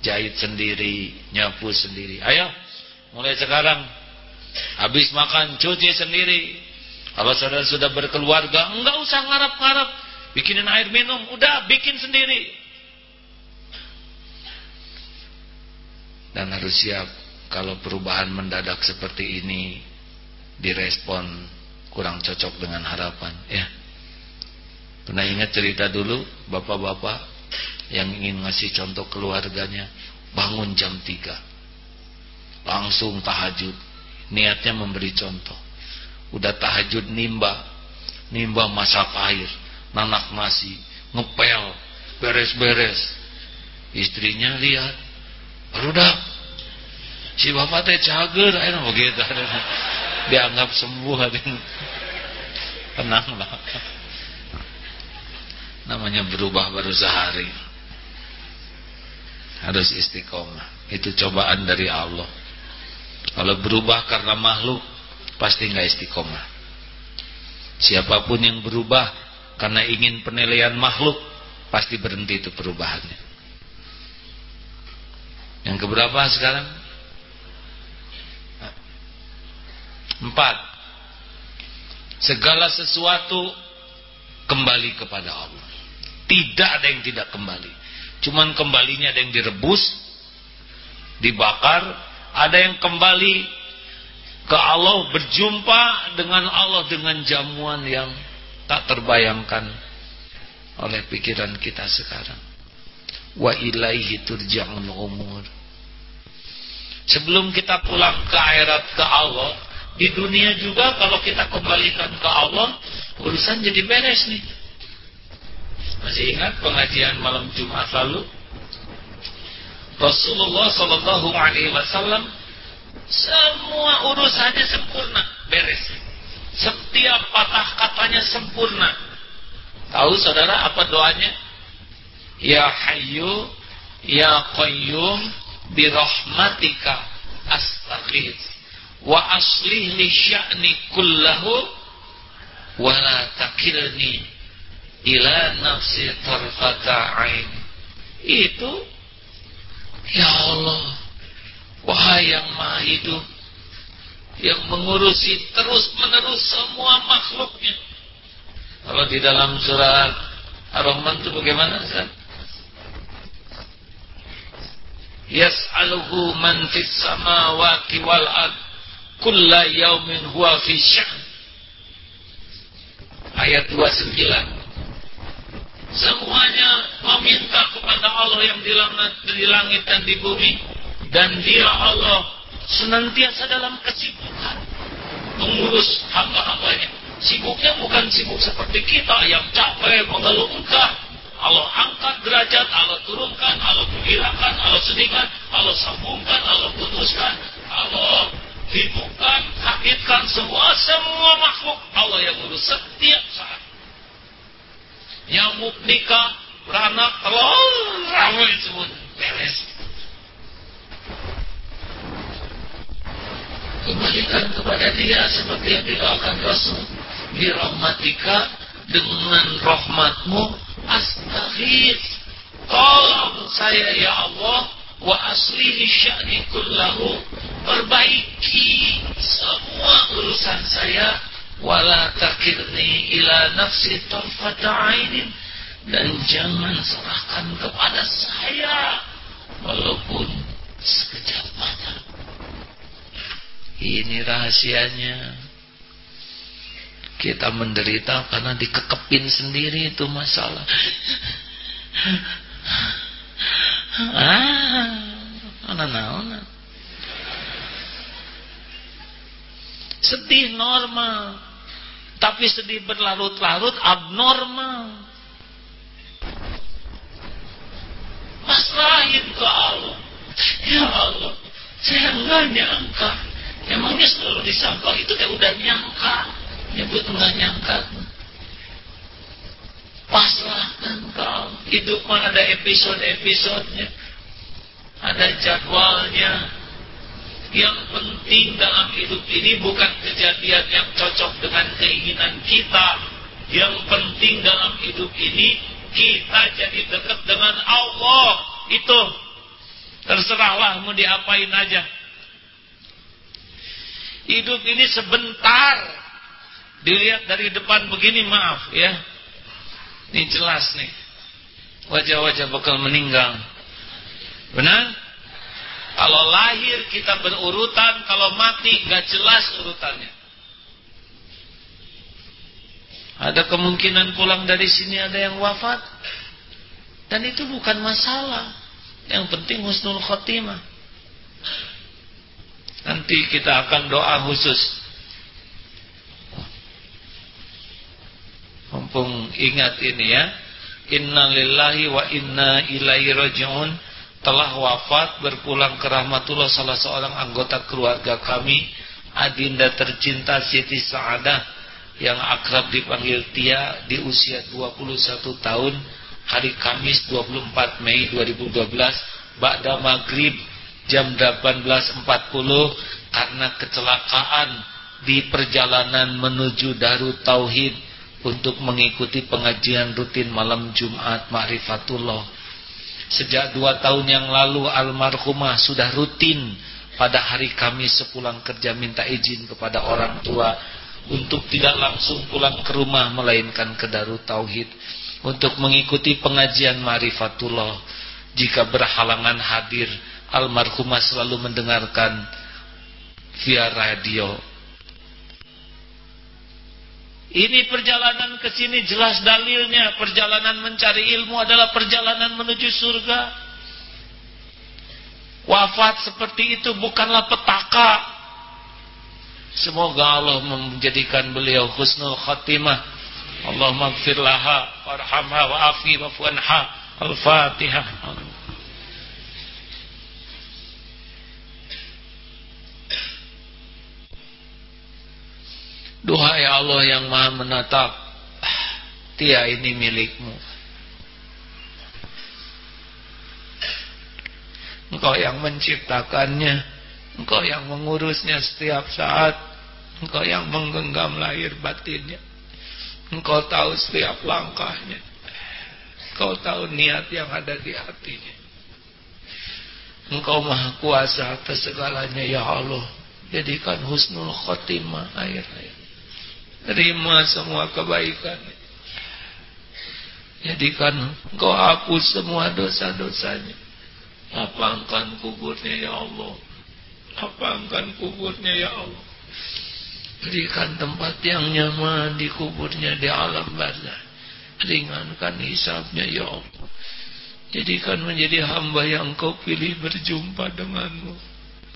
jahit sendiri, nyapu sendiri. Ayo, mulai sekarang habis makan cuci sendiri. Kalau saudara sudah berkeluarga, enggak usah ngarap-ngarap, bikinin air minum, udah bikin sendiri. Dan harus siap kalau perubahan mendadak seperti ini direspon kurang cocok dengan harapan, ya. Pernah ingat cerita dulu bapak-bapak yang ingin ngasih contoh keluarganya bangun jam 3 langsung tahajud. Niatnya memberi contoh. Udah tahajud nimba. Nimba masak air nanak nasi ngepel beres-beres. Istrinya lihat baru dah si bapak teh cager enak begitu dianggap sembuh tenang lah. Namanya berubah baru sehari. Harus istiqomah. Itu cobaan dari Allah. Kalau berubah karena makhluk pasti nggak istiqomah. Siapa pun yang berubah karena ingin penilaian makhluk pasti berhenti itu perubahannya. Yang keberapa sekarang? Empat. Segala sesuatu kembali kepada Allah. Tidak ada yang tidak kembali. Cuman kembalinya ada yang direbus, dibakar, ada yang kembali ke Allah berjumpa dengan Allah dengan jamuan yang tak terbayangkan oleh pikiran kita sekarang. Wa ilaihi turja'un umur. Sebelum kita pulang ke akhirat ke Allah, di dunia juga kalau kita kembalikan ke Allah, urusan jadi beres nih. Masih ingat pengajian malam Jumat lalu? Rasulullah Shallallahu Alaihi Wasallam semua urusannya sempurna, beres. Setiap patah katanya sempurna. Tahu saudara apa doanya? Ya Hayyu, Ya Qayyum, birahmatika astaghith wa aslih li sya'ni kullahu wa la takilni ila nafsi tarfata ain. Itu Ya Allah Wahai yang maha hidup Yang mengurusi terus menerus semua makhluknya Kalau di dalam surat Ar-Rahman itu bagaimana Ustaz? Yas'aluhu man fis samawati wal ard kulla yaumin huwa fi sya'n Ayat 29 Semuanya meminta kepada Allah yang di langit, di langit dan di bumi. Dan dia Allah senantiasa dalam kesibukan. Mengurus hamba-hambanya. Sibuknya bukan sibuk seperti kita yang capek mengeluh. Allah angkat derajat, Allah turunkan, Allah menghilangkan, Allah sedihkan, Allah sambungkan, Allah putuskan, Allah hidupkan, hakitkan semua semua makhluk Allah yang urus setiap saat nyamuk nikah, beranak, telur, ramai semua beres. Kembalikan kepada dia seperti yang didoakan Rasul. Birahmatika dengan rahmatmu astaghith. Tolong saya ya Allah wa aslihi sya'ni kullahu perbaiki semua urusan saya wala takirni ila nafsi tarfata ainin dan jangan serahkan kepada saya walaupun sekejap mata ini rahasianya kita menderita karena dikekepin sendiri itu masalah ah ana sedih normal tapi sedih berlarut-larut abnormal. Pasrahin ke Allah. Ya Allah, saya nggak nyangka. Emangnya selalu disangka itu kayak udah nyangka. Nyebut nggak nyangka. Pasrahkan kau. Hidup mana ada episode-episodenya. Ada jadwalnya yang penting dalam hidup ini bukan kejadian yang cocok dengan keinginan kita. Yang penting dalam hidup ini kita jadi dekat dengan Allah. Itu terserahlah mau diapain aja. Hidup ini sebentar. Dilihat dari depan begini maaf ya. Ini jelas nih. Wajah-wajah bakal meninggal. Benar? Kalau lahir kita berurutan, kalau mati gak jelas urutannya. Ada kemungkinan pulang dari sini ada yang wafat. Dan itu bukan masalah. Yang penting husnul khotimah. Nanti kita akan doa khusus. Mumpung ingat ini ya. Inna lillahi wa inna ilaihi raji'un telah wafat berpulang ke rahmatullah salah seorang anggota keluarga kami adinda tercinta Siti Sa'adah yang akrab dipanggil Tia di usia 21 tahun hari Kamis 24 Mei 2012 Ba'da Maghrib jam 18.40 karena kecelakaan di perjalanan menuju Darut Tauhid untuk mengikuti pengajian rutin malam Jumat Ma'rifatullah. Sejak dua tahun yang lalu almarhumah sudah rutin pada hari Kamis sepulang kerja minta izin kepada orang tua untuk tidak langsung pulang ke rumah melainkan ke Darut Tauhid untuk mengikuti pengajian Ma'rifatullah. Jika berhalangan hadir, almarhumah selalu mendengarkan via radio ini perjalanan ke sini jelas dalilnya. Perjalanan mencari ilmu adalah perjalanan menuju surga. Wafat seperti itu bukanlah petaka. Semoga Allah menjadikan beliau husnul khatimah. Gfir laha warhamha wa'afi wa'fu'anha. Al-Fatihah. Duhai Allah yang maha menatap Tia ini milikmu. Engkau yang menciptakannya Engkau yang mengurusnya setiap saat Engkau yang menggenggam lahir batinnya. Engkau tahu setiap langkahnya. Engkau tahu niat yang ada di hatinya. Engkau maha kuasa atas segalanya ya Allah. Jadikan husnul khotimah air-air Terima semua kebaikan. Jadikan engkau hapus semua dosa-dosanya. Lapangkan kuburnya ya Allah. Lapangkan kuburnya ya Allah. Berikan tempat yang nyaman di kuburnya di alam barzah. Ringankan hisabnya ya Allah. Jadikan menjadi hamba yang kau pilih berjumpa denganmu.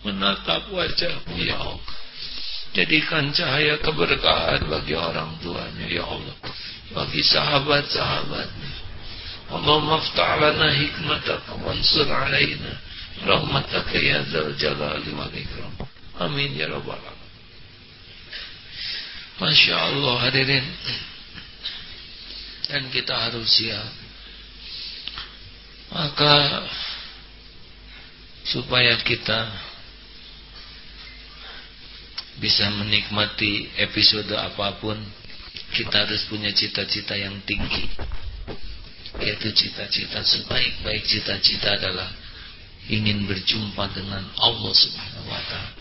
Menatap wajahmu ya Allah. Jadikan cahaya keberkahan bagi orang tuanya ya Allah. Bagi sahabat-sahabatnya. Allahumma ftah lana hikmataka wansur alaina rahmataka ya zal jalali wal ikram. Amin ya rabbal alamin. Masya Allah hadirin Dan kita harus siap Maka Supaya kita bisa menikmati episode apa pun kita harus punya cita-cita yang tinggi. Yaitu cita-cita sebaik-baik cita-cita adalah ingin berjumpa dengan Allah subhanahu wa ta'ala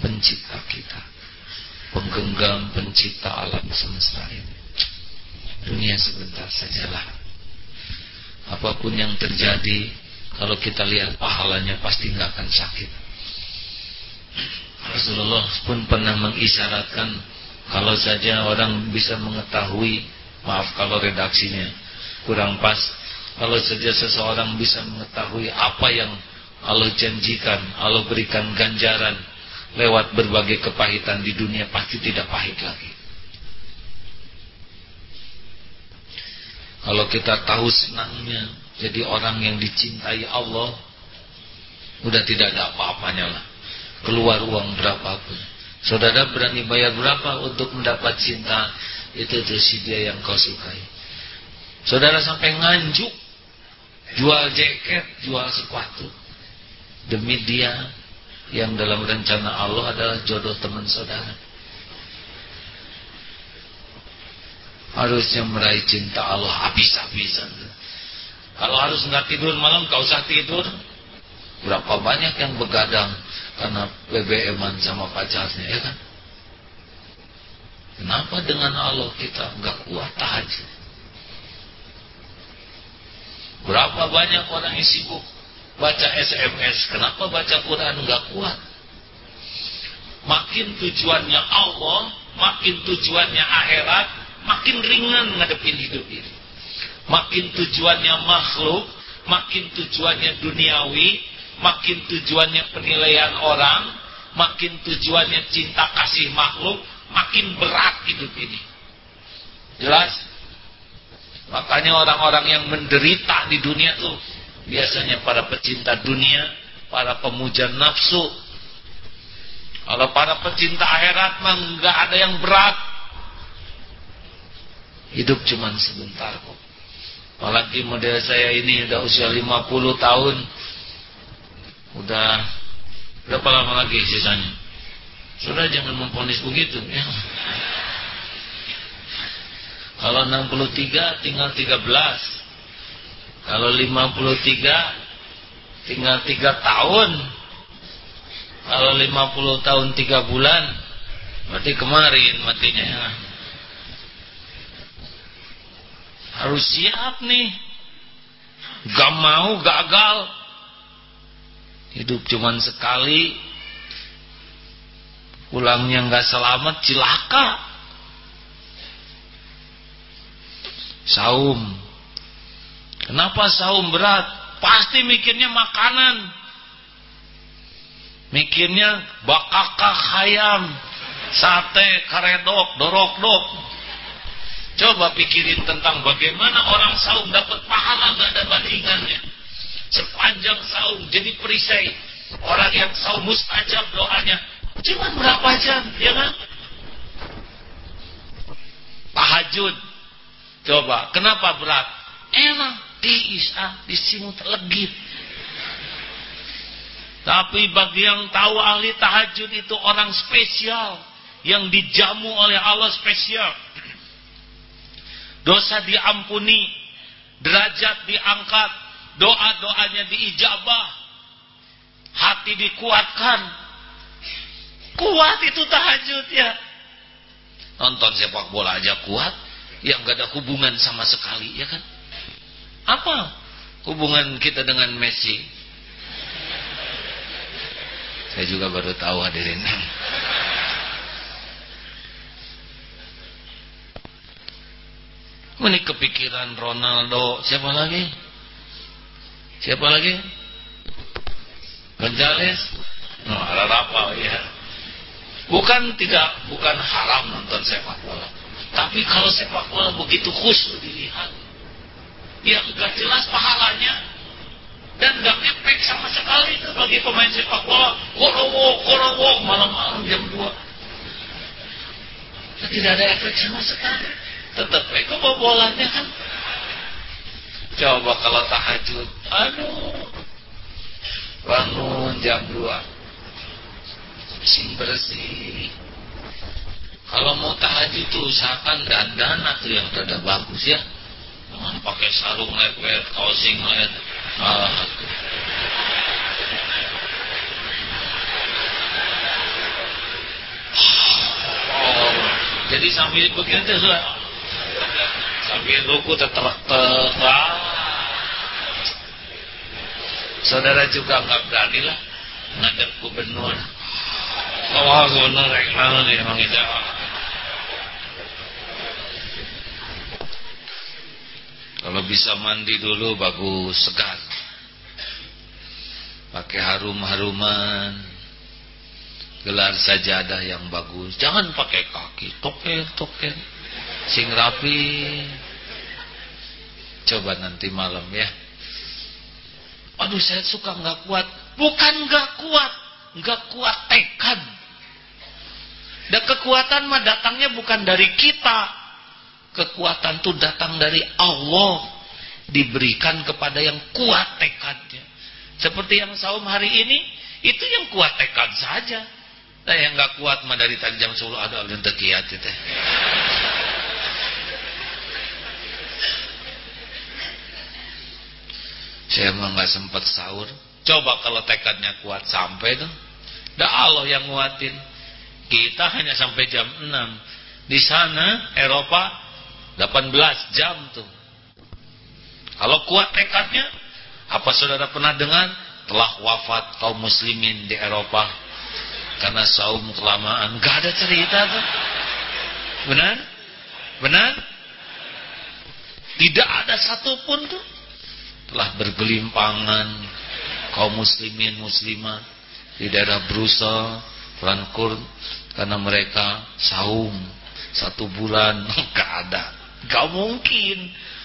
pencipta kita penggenggam pencipta alam semesta ini. Dunia sebentar sajalah. Apa pun yang terjadi kalau kita lihat pahalanya pasti nggak akan sakit Rasulullah pun pernah mengisyaratkan kalau saja orang bisa mengetahui maaf kalau redaksinya kurang pas kalau saja seseorang bisa mengetahui apa yang Allah janjikan Allah berikan ganjaran lewat berbagai kepahitan di dunia pasti tidak pahit lagi. Kalau kita tahu senangnya jadi orang yang dicintai Allah udah tidak ada apa-apanya lah keluar uang berapapun. Saudara berani bayar berapa untuk mendapat cinta itu tuh si dia yang kau sukai. Saudara sampai nganjuk jual jaket, jual sepatu demi dia yang dalam rencana Allah adalah jodoh teman saudara. Harusnya meraih cinta Allah habis-habisan. Kalau harus nggak tidur malam, kau usah tidur. Berapa banyak yang begadang karena BBM-an sama pacarnya ya kan? Kenapa dengan Allah kita nggak kuat tahajud berapa banyak orang yang sibuk baca SMS kenapa baca Quran nggak kuat? Makin tujuannya Allah makin tujuannya akhirat makin ringan ngadepin hidup ini. Makin tujuannya makhluk makin tujuannya duniawi makin tujuannya penilaian orang, makin tujuannya cinta kasih makhluk, makin berat hidup ini. Jelas? Makanya orang-orang yang menderita di dunia tuh biasanya para pecinta dunia, para pemuja nafsu. Kalau para pecinta akhirat mah nggak ada yang berat. Hidup cuman sebentar kok. Apalagi model saya ini udah usia 50 tahun Udah berapa lama lagi sisanya? Sudah jangan memponis begitu ya. Kalau 63 tinggal 13. Kalau 53 tinggal 3 tahun. Kalau 50 tahun 3 bulan berarti kemarin matinya. Harus siap nih. Gak mau gagal. Hidup cuman sekali. Pulangnya gak selamat cilaka. Saum. Kenapa saum berat? Pasti mikirnya makanan. Mikirnya bakakak ayam, sate, karedok, dorok-dok. Coba pikirin tentang bagaimana orang saum dapat pahala gak ada bandingannya. Sepanjang saum jadi perisai. Orang yang saum mustajab doanya. Cuma berapa jam, ya kan? Tahajud. Coba, kenapa berat? Enak, diisah, disimut legit. Tapi bagi yang tahu ahli tahajud itu orang spesial. Yang dijamu oleh Allah spesial. Dosa diampuni. Derajat diangkat. Doa-doanya diijabah. Hati dikuatkan. Kuat itu tahajud ya. Nonton sepak bola aja kuat. Yang gak ada hubungan sama sekali ya kan. Apa hubungan kita dengan Messi? Saya juga baru tahu hadirin. Ini kepikiran Ronaldo. Siapa lagi? Siapa lagi? Gonzales? No, apa ya? Bukan tidak, bukan haram nonton sepak bola. Tapi kalau sepak bola begitu khusus dilihat, yang gak jelas pahalanya, dan gak ngepek sama sekali bagi pemain sepak bola korowo korowo malam-malam jam 2 tidak ada efek sama sekali tetap baik kebobolannya kan coba kalau tahajud aduh. Bangun jam 2 bersih bersih. Kalau mau tahajud tuh usahakan dandana tuh yang rada bagus ya. Jangan pakai sarung lepet kaosing lepet Oh. Jadi sambil begitu tetap terang. Saudara juga nggak berani lah ngadep gubernur. Oh, gubernur reklam nih emang itu. Kalau bisa mandi dulu bagus, segar. Pakai harum-haruman. Gelar sajadah yang bagus. Jangan pakai kaki, tokel, tokel. Sing rapi. Coba nanti malam ya. Aduh saya suka nggak kuat. Bukan nggak kuat, nggak kuat tekad. Dan kekuatan mah datangnya bukan dari kita, Kekuatan itu datang dari Allah. Diberikan kepada yang kuat tekadnya. Seperti yang saum hari ini, itu yang kuat tekad saja. Nah yang gak kuat mah dari tadi jam 10 ada alun itu. Saya mah gak sempat sahur. Coba kalau tekadnya kuat sampai tuh. Dah Allah yang nguatin. Kita hanya sampai jam 6. Di sana Eropa 18 jam tuh. Kalau kuat tekadnya, apa saudara pernah dengar telah wafat kaum muslimin di Eropa karena saum kelamaan? Gak ada cerita tuh. Benar? Benar? Tidak ada satupun tuh. Telah bergelimpangan kaum muslimin muslimat di daerah Brussel, Frankfurt karena mereka saum satu bulan gak ada Gak mungkin.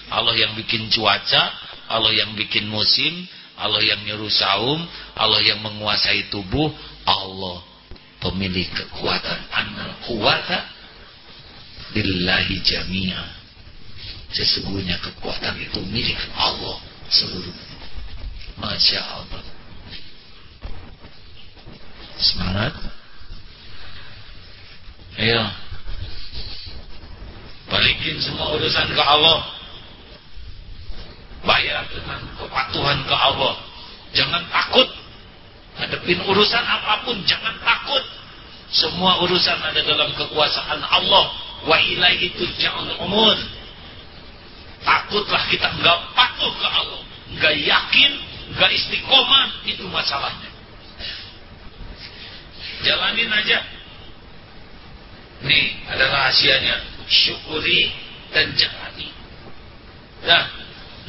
Allah yang bikin cuaca, Allah yang bikin musim, Allah yang nyuruh saum, Allah yang menguasai tubuh, Allah pemilik kekuatan. Annal kuwata lillahi jami'a. Sesungguhnya kekuatan itu milik Allah seluruh. Masya Allah. Semangat. Ayo. Balikin semua urusan ke Allah. Bayar dengan kepatuhan ke Allah. Jangan takut. Hadapin urusan apa pun, jangan takut. Semua urusan ada dalam kekuasaan Allah. Wa ilaihi turja'ul umur. Takutlah kita enggak patuh ke Allah, enggak yakin, enggak istiqomah, itu masalahnya. Jalanin aja. Nih, ada rahasianya. Syukuri dan jalani. Nah,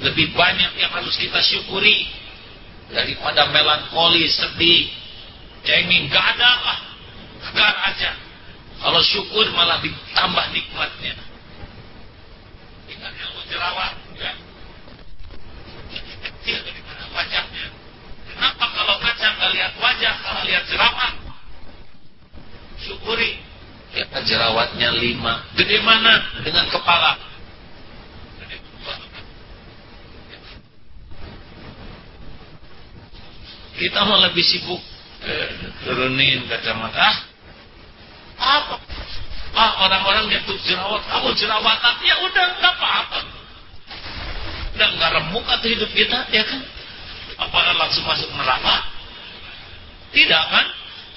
lebih banyak yang harus kita syukuri daripada melankoli, sedih, cengeng, gak ada lah. Tegar aja. Kalau syukur malah ditambah nikmatnya. Jerawat, ya. Wajahnya. Kenapa kalau nggak lihat wajah, kalau lihat jerawat? Syukuri. Ya, jerawatnya lima. Gede mana? Dengan kepala. Kita mau lebih sibuk eh, turunin kacamata. Apa? Ah, orang-orang tuh jerawat, kamu jerawatan, ya udah nggak apa-apa. Udah nggak remuk atau hidup kita, ya kan? Apakah langsung masuk neraka? Tidak kan?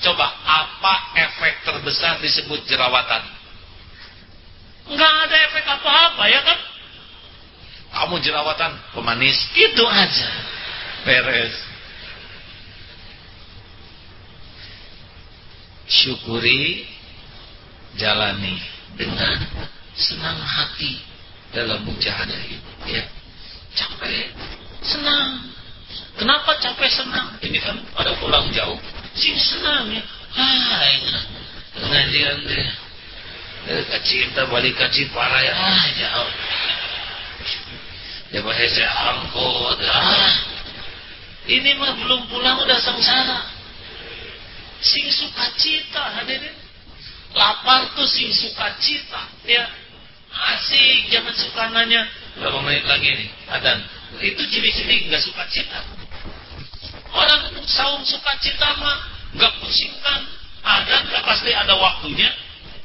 Coba apa efek terbesar disebut jerawatan? Nggak ada efek apa-apa ya kan? Kamu jerawatan, pemanis, itu aja. Beres. Syukuri jalani dengan senang hati dalam mujahadah ini ya. Capek senang. Kenapa capek senang? Ini kan pada pulang jauh. Sih senang ya. Ah ngajian deh kacinta balik kaci parah ya. Ah jauh. Ya bahaya saya angkot ah. Ini mah belum pulang udah sengsara sing sukacita hadirin lapar tuh sing sukacita ya. Asik jangan suka nanya berapa menit lagi nih adan? Itu ciri-ciri nggak sukacita orang saum sukacita mah nggak pusingkan. Adan nggak pasti ada waktunya.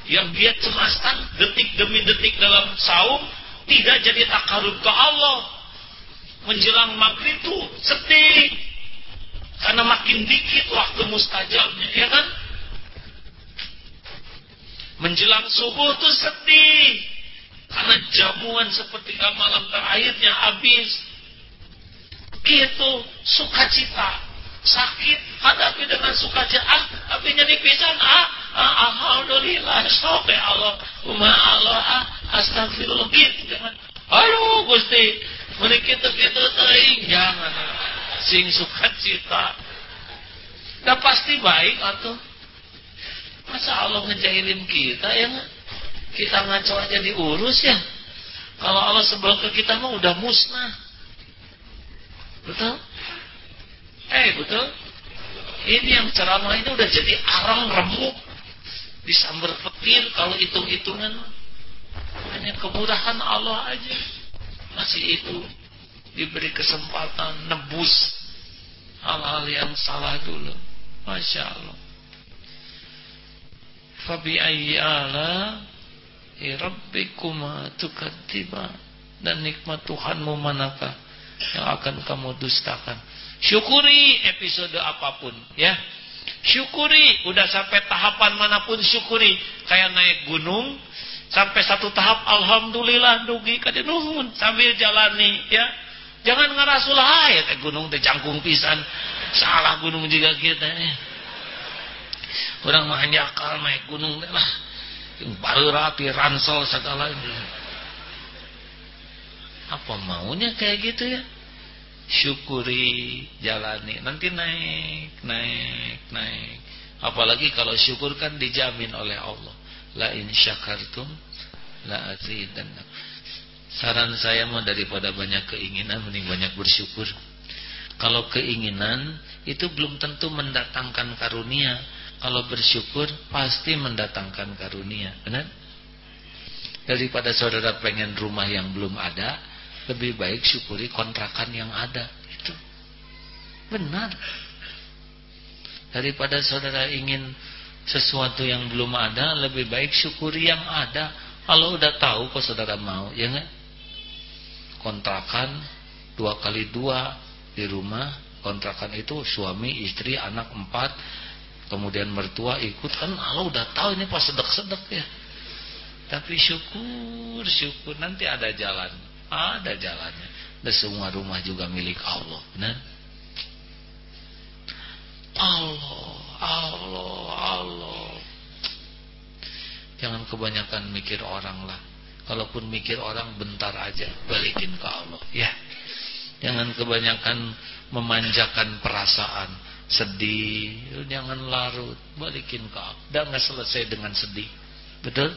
Yang dia cemaskan detik demi detik dalam saum tidak jadi takarub ke Allah. Menjelang maghrib itu sedih. Karena makin dikit waktu mustajabnya ya kan Menjelang subuh tuh sedih. Karena jamuan seperti malam terakhirnya habis. Gitu, sukacita. Sakit, hadapi dengan sukacita. Ah, tapi jadi pisan. Ah, ah Alhamdulillah. Sok ya Allah. Umma Allah. Ah, astagfirullah. Gitu. Jangan. Aduh, Gusti. Mereka itu gitu teing. Jangan. Sing sukacita. Udah pasti baik atau Masa Allah ngejahilin kita ya Kita ngaco aja diurus ya. Kalau Allah sebel ke kita mah udah musnah. Betul? Eh betul? Ini yang ceramah ini udah jadi arang remuk. Disambar petir kalau hitung-hitungan. Hanya kemurahan Allah aja. Masih itu diberi kesempatan nebus hal-hal yang salah dulu. Masya Allah. Fabi ayyi ala rabbikuma tukadziba dan nikmat Tuhanmu manakah yang akan kamu dustakan? Syukuri episode apa pun ya. Syukuri udah sampai tahapan mana pun syukuri. Kayak naik gunung sampai satu tahap alhamdulillah dugi kada nuhun sambil jalani ya. Jangan ngarasulah ya gunung teh jangkung pisan. Salah gunung juga kita ya orang mah akal naik gunung lah. Baru rapi ransel segala apa maunya kayak gitu ya? Syukuri jalani. Nanti naik naik naik. Apalagi kalau syukur kan dijamin oleh Allah. La in syakartum la azidanna. Saran saya mau daripada banyak keinginan mending banyak bersyukur. Kalau keinginan itu belum tentu mendatangkan karunia kalau bersyukur pasti mendatangkan karunia. Benar? Daripada saudara pengen rumah yang belum ada, lebih baik syukuri kontrakan yang ada. Itu benar. Daripada saudara ingin sesuatu yang belum ada lebih baik syukuri yang ada kalau udah tahu kok saudara mau ya enggak kontrakan dua kali dua di rumah kontrakan itu suami istri anak empat kemudian mertua ikut kan Allah udah tahu ini pas sedek-sedek ya. Tapi syukur syukur. Nanti ada jalan. Ada jalannya. Dan semua rumah juga milik Allah. Benar? Allah Allah Allah. Jangan kebanyakan mikir orang lah. Kalaupun mikir orang bentar aja balikin ke Allah ya. Jangan kebanyakan memanjakan perasaan sedih jangan larut balikin ke Allah nggak selesai dengan sedih betul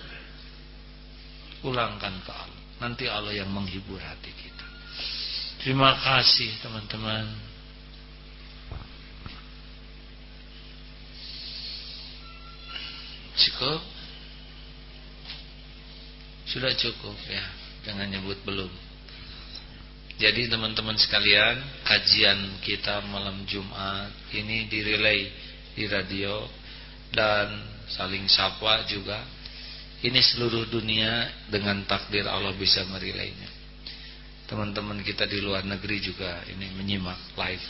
ulangkan ke Allah nanti Allah yang menghibur hati kita terima kasih teman-teman Cukup? Sudah cukup ya. Jangan nyebut belum. Jadi teman-teman sekalian, kajian kita malam Jumat ini dirilai di radio dan saling sapa juga. Ini seluruh dunia dengan takdir Allah bisa merilainya. Teman-teman kita di luar negeri juga ini menyimak live.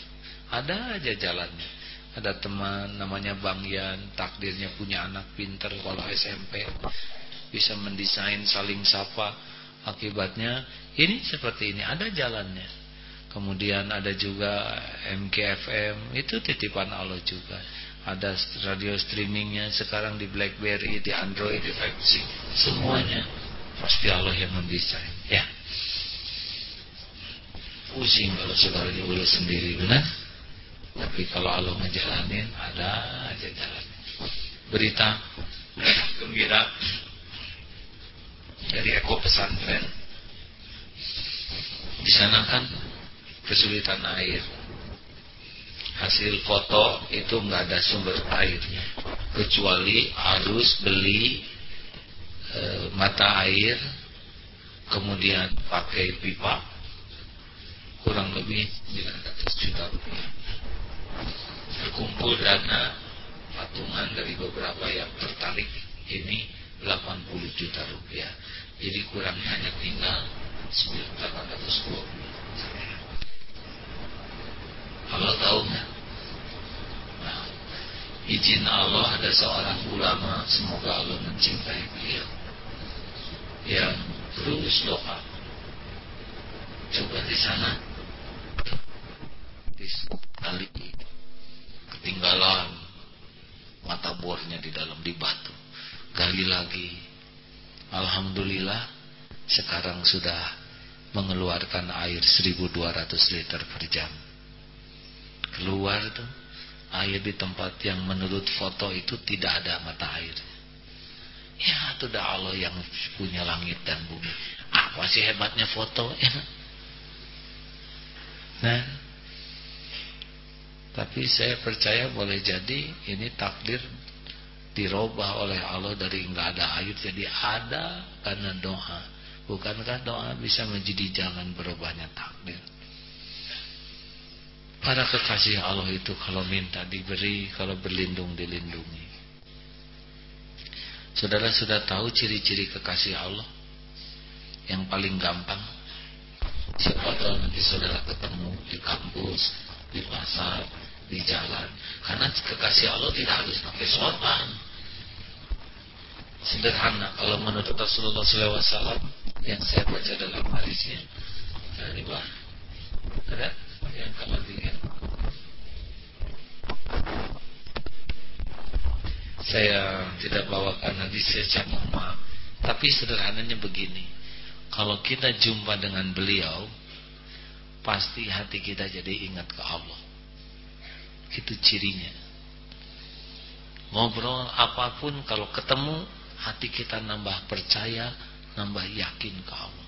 Ada aja jalannya. Ada teman namanya Bang Yan, takdirnya punya anak pinter kalau SMP. Bisa mendesain saling sapa. Akibatnya ini seperti ini, ada jalannya. Kemudian ada juga MKFM, itu titipan Allah juga. Ada radio streamingnya sekarang di Blackberry, di Android, di 5 Semuanya pasti Allah yang mendesain. Ya. Pusing kalau saudara diurus sendiri, benar? Tapi kalau Allah ngejalanin ada aja jalan. Berita gembira dari Eko Pesantren. Di sana kan kesulitan air. Hasil foto itu nggak ada sumber airnya, kecuali harus beli e, mata air, kemudian pakai pipa, kurang lebih 900 juta rupiah berkumpul dana patungan dari beberapa yang tertarik ini 80 juta rupiah jadi kurang hanya tinggal 820 Allah tahu nggak? Nah, izin Allah ada seorang ulama semoga Allah mencintai beliau yang terus doa. Coba di sana. Di kali ketinggalan mata bornya di dalam di batu. Gali lagi Alhamdulillah sekarang sudah mengeluarkan air 1200 liter per jam. Keluar tuh air di tempat yang menurut foto itu tidak ada mata air. Ya itu dah Allah yang punya langit dan bumi. Apa sih hebatnya foto ya? Nah tapi saya percaya boleh jadi ini takdir dirubah oleh Allah dari nggak ada air jadi ada karena doa. Bukankah doa bisa menjadi jalan berubahnya takdir? Para kekasih Allah itu kalau minta diberi, kalau berlindung dilindungi. Saudara sudah tahu ciri-ciri kekasih Allah? Yang paling gampang. Siapa tahu nanti saudara ketemu di kampus, di pasar, di jalan. Karena kekasih Allah tidak harus pakai sorban. Sederhana kalau menurut Rasulullah SAW yang saya baca dalam hadisnya. Dari bawah. Ada yang kamar tiga. Saya tidak bawakan hadis saya maaf. Tapi sederhananya begini. Kalau kita jumpa dengan beliau, pasti hati kita jadi ingat ke Allah. Itu cirinya. Ngobrol apa pun kalau ketemu hati kita nambah percaya, nambah yakin ke Allah.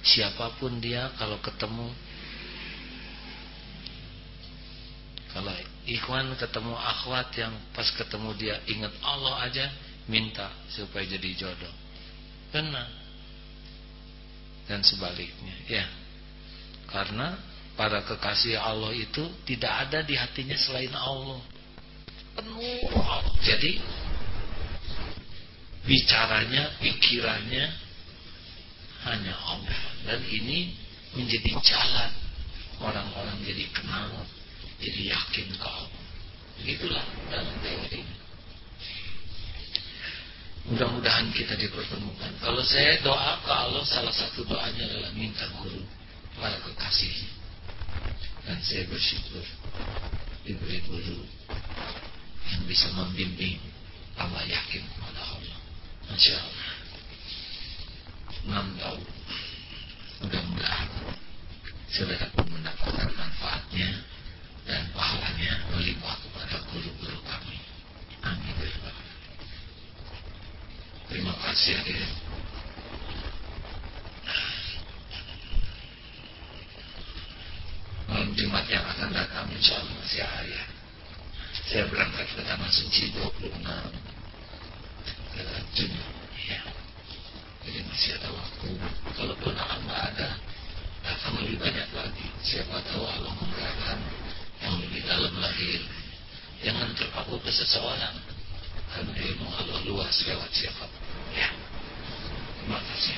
Siapa pun dia kalau ketemu kalau ikhwan ketemu akhwat yang pas ketemu dia ingat Allah aja minta supaya jadi jodoh. Benar. Dan sebaliknya, ya. Karena para kekasih Allah itu tidak ada di hatinya selain Allah. Penuh Allah. Jadi bicaranya, pikirannya hanya Allah. Dan ini menjadi jalan orang-orang jadi kenal, jadi yakin ke Allah. Itulah dalam teori. Mudah-mudahan kita dipertemukan. Kalau saya doa ke Allah, salah satu doanya adalah minta guru para kekasih. Dan saya bersyukur diberi guru yang bisa membimbing Allah yakin kepada Allah. Allah. Enam tahun. Mudah-mudahan saudara pun mendapatkan manfaatnya dan pahalanya melimpah kepada guru-guru kami. Amin. Terima kasih ya. Malam Jumat yang akan datang insya Allah ya. Saya berangkat ke Tanah Suci 26 Juni ya. Jadi masih ada waktu Kalaupun akan ada Akan lebih banyak lagi Siapa tahu Allah memberatan Yang lebih dalam lagi Jangan terpaku ke seseorang Karena ilmu Allah luas lewat siapa Ya Terima kasih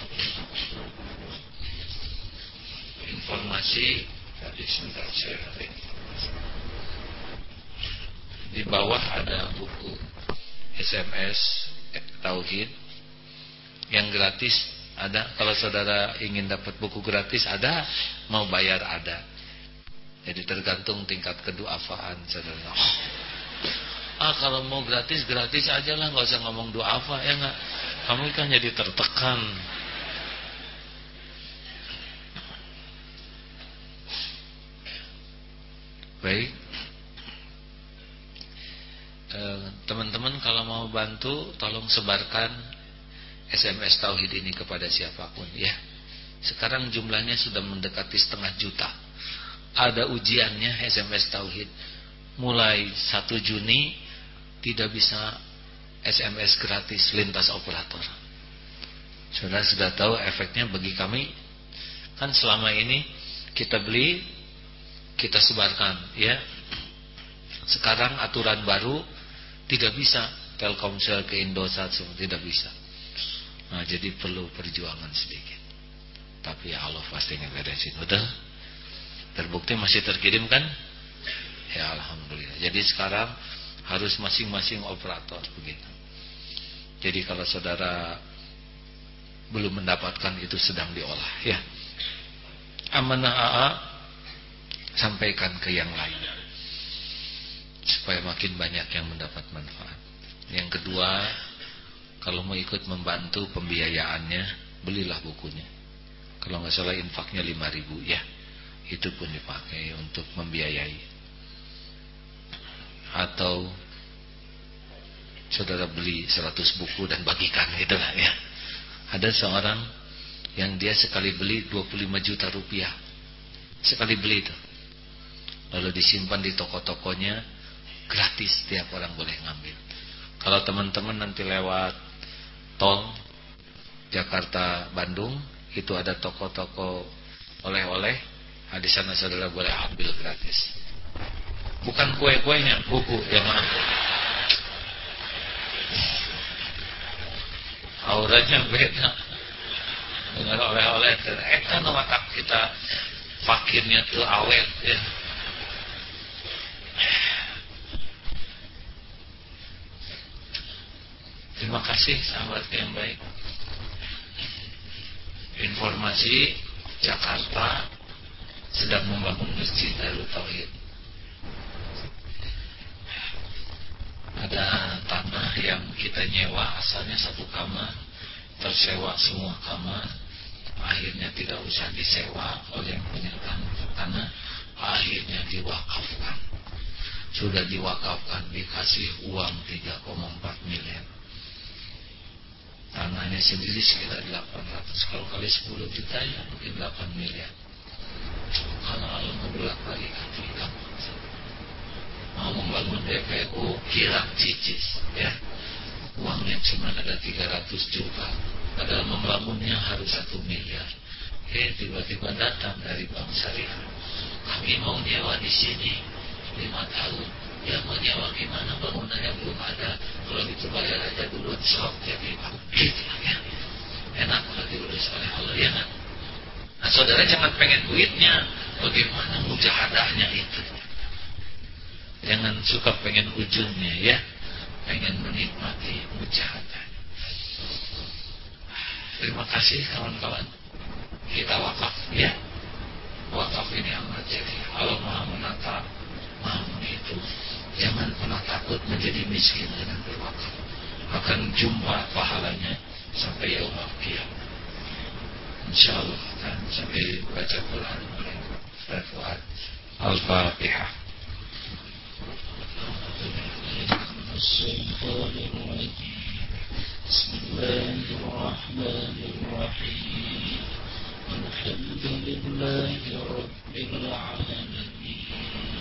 Informasi Tadi sebentar saya Di bawah ada buku SMS Tauhid. Yang gratis ada. Kalau saudara ingin dapat buku gratis ada. Mau bayar ada. Jadi tergantung tingkat keduafaan saudara. Oh, ah kalau mau gratis gratis aja lah. Nggak usah ngomong doa apa ya nggak? Kamu kan jadi tertekan. Baik teman-teman kalau mau bantu tolong sebarkan SMS Tauhid ini kepada siapa pun ya sekarang jumlahnya sudah mendekati setengah juta ada ujiannya SMS Tauhid mulai 1 Juni tidak bisa SMS gratis lintas operator. Saudara sudah tahu efeknya bagi kami kan selama ini kita beli kita sebarkan ya. Sekarang aturan baru tidak bisa Telkomsel ke Indosat semua tidak bisa. Nah, jadi perlu perjuangan sedikit. Tapi ya Allah pasti ngeberesin. Udah terbukti masih terkirim kan? Ya Alhamdulillah. Jadi sekarang harus masing-masing operator begitu. Jadi kalau saudara belum mendapatkan itu sedang diolah ya. Amanah AA sampaikan ke yang lain supaya makin banyak yang mendapat manfaat. Yang kedua, kalau mau ikut membantu pembiayaannya, belilah bukunya. Kalau nggak salah infaknya 5000 ya. Itu pun dipakai untuk membiayai atau saudara beli 100 buku dan bagikan gitu lah ya. Ada seorang yang dia sekali beli 25 juta rupiah. Sekali beli itu. Lalu disimpan di toko-tokonya gratis tiap orang boleh ngambil. Kalau teman-teman nanti lewat tol Jakarta Bandung itu ada toko-toko oleh-oleh, nah, di sana saudara boleh ambil gratis. Bukan kue-kuenya, buku ya maaf. Auranya beda. Dengan oleh-oleh Eta eh, watak kita fakirnya tuh awet ya. Terima kasih sahabat yang baik. Informasi Jakarta sedang membangun masjid Darut Tauhid. ada tanah yang kita nyewa asalnya satu kamar. Tersewa semua kamar. Akhirnya tidak usah disewa oleh punya tanah. Akhirnya diwakafkan. Sudah diwakafkan dikasih uang 3,4 miliar tanahnya sendiri sekitar 800 kalau kali 10 juta ya mungkin 8 miliar. Karena Allah membelak balikan di kampung mau membangun DPU kilang cicis ya. Uangnya cuma ada 300 juta. Padahal membangunnya harus satu miliar. Eh tiba-tiba datang dari Bank Syariah. Kami mau nyewa di sini lima tahun Ya mau nyawa gimana bangunannya belum ada. Kalau gitu bayar aja dulu sok jadi pak. Gitu ya. Enak kalau diurus oleh Allah ya kan. Nah saudara jangan pengen duitnya. Bagaimana mujahadahnya itu. Jangan suka pengen ujungnya ya. Pengen menikmati mujahadah. Terima kasih kawan-kawan. Kita wakaf ya. Wakaf ini amat jadi. Allah maha menata, maha menghitung. Jangan pernah takut menjadi miskin dengan berwakaf. Akan jumpa pahalanya sampai yaumul kiamat. Insyaallah dan sampai baca Quran oleh Ustaz Fuad. Al-Fatihah. بسم الله الرحمن الرحيم الحمد لله رب العالمين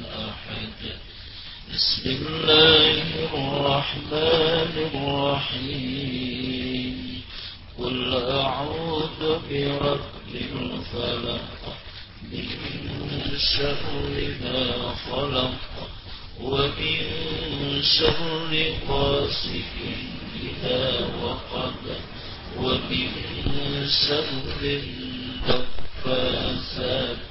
بسم الله الرحمن الرحيم. قل أعوذ برب الفلق من شر ما خلق ومن شر غاسق إذا وقب ومن شر النفاثات.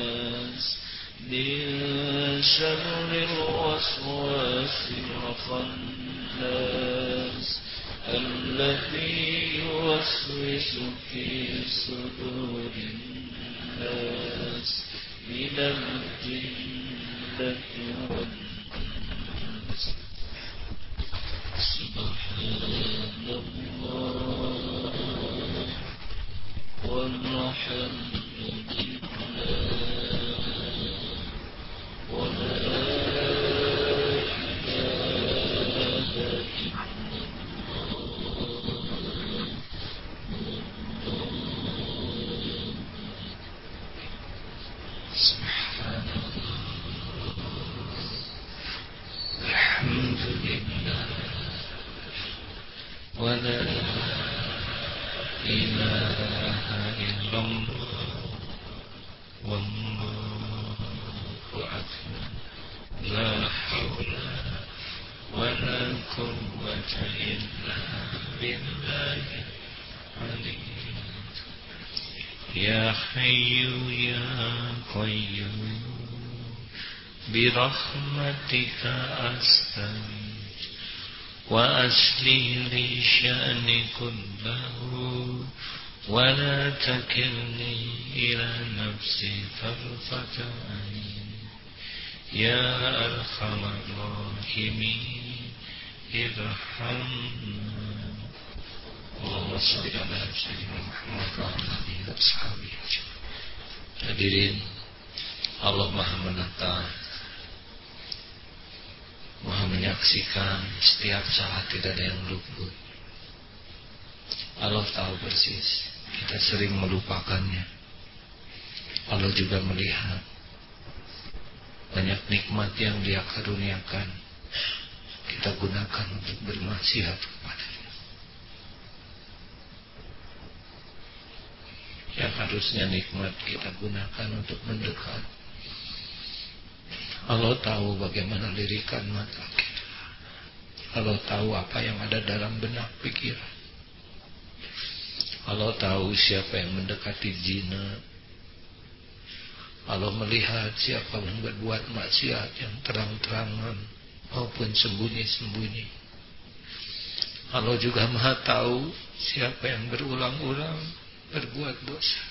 من شر الوسواس الخناس الذي يوسوس في صدور الناس من الجنة والناس. سبحان الله والحمد لله ولا إله إلا سبحان الله الحمد لله ولا إله إلا الله والله أكبر لا حول ولا قوة إلا بالله العلي يا حي برحمتك أستغيث وأسلي لي شأني كله ولا تكلني إلى نفسي طرفة عين يا أرحم الراحمين ارحمنا اللهم صل على سيدنا محمد وعلى آله وأصحابه Hadirin Allah Maha menatap Maha menyaksikan setiap saat tidak ada yang luput. Allah tahu persis kita sering melupakannya. Allah juga melihat banyak nikmat yang dia karuniakan. Kita gunakan untuk bermaksiat kepadanya. Yang harusnya nikmat kita gunakan untuk mendekat Allah tahu bagaimana lirikan mata kita Allah tahu apa yang ada dalam benak pikiran Allah tahu siapa yang mendekati zina Allah melihat siapa yang berbuat maksiat yang terang-terangan maupun sembunyi-sembunyi. Allah juga maha tahu siapa yang berulang-ulang berbuat dosa.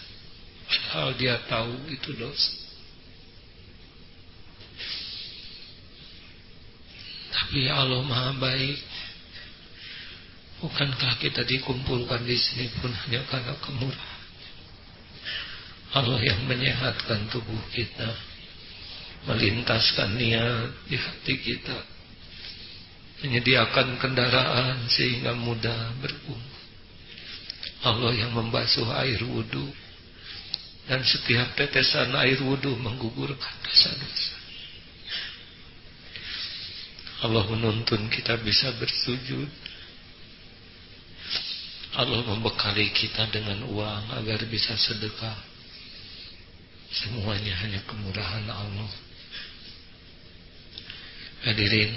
Padahal dia tahu itu dosa. Tapi Allah maha baik. Bukankah kita dikumpulkan di sini pun hanya karena kemurahan? Allah yang menyehatkan tubuh kita melintaskan niat di hati kita menyediakan kendaraan sehingga mudah berumur Allah yang membasuh air wudhu dan setiap tetesan air wudhu menggugurkan dosa-dosa Allah menuntun kita bisa bersujud Allah membekali kita dengan uang agar bisa sedekah Semuanya hanya kemurahan Allah. Hadirin,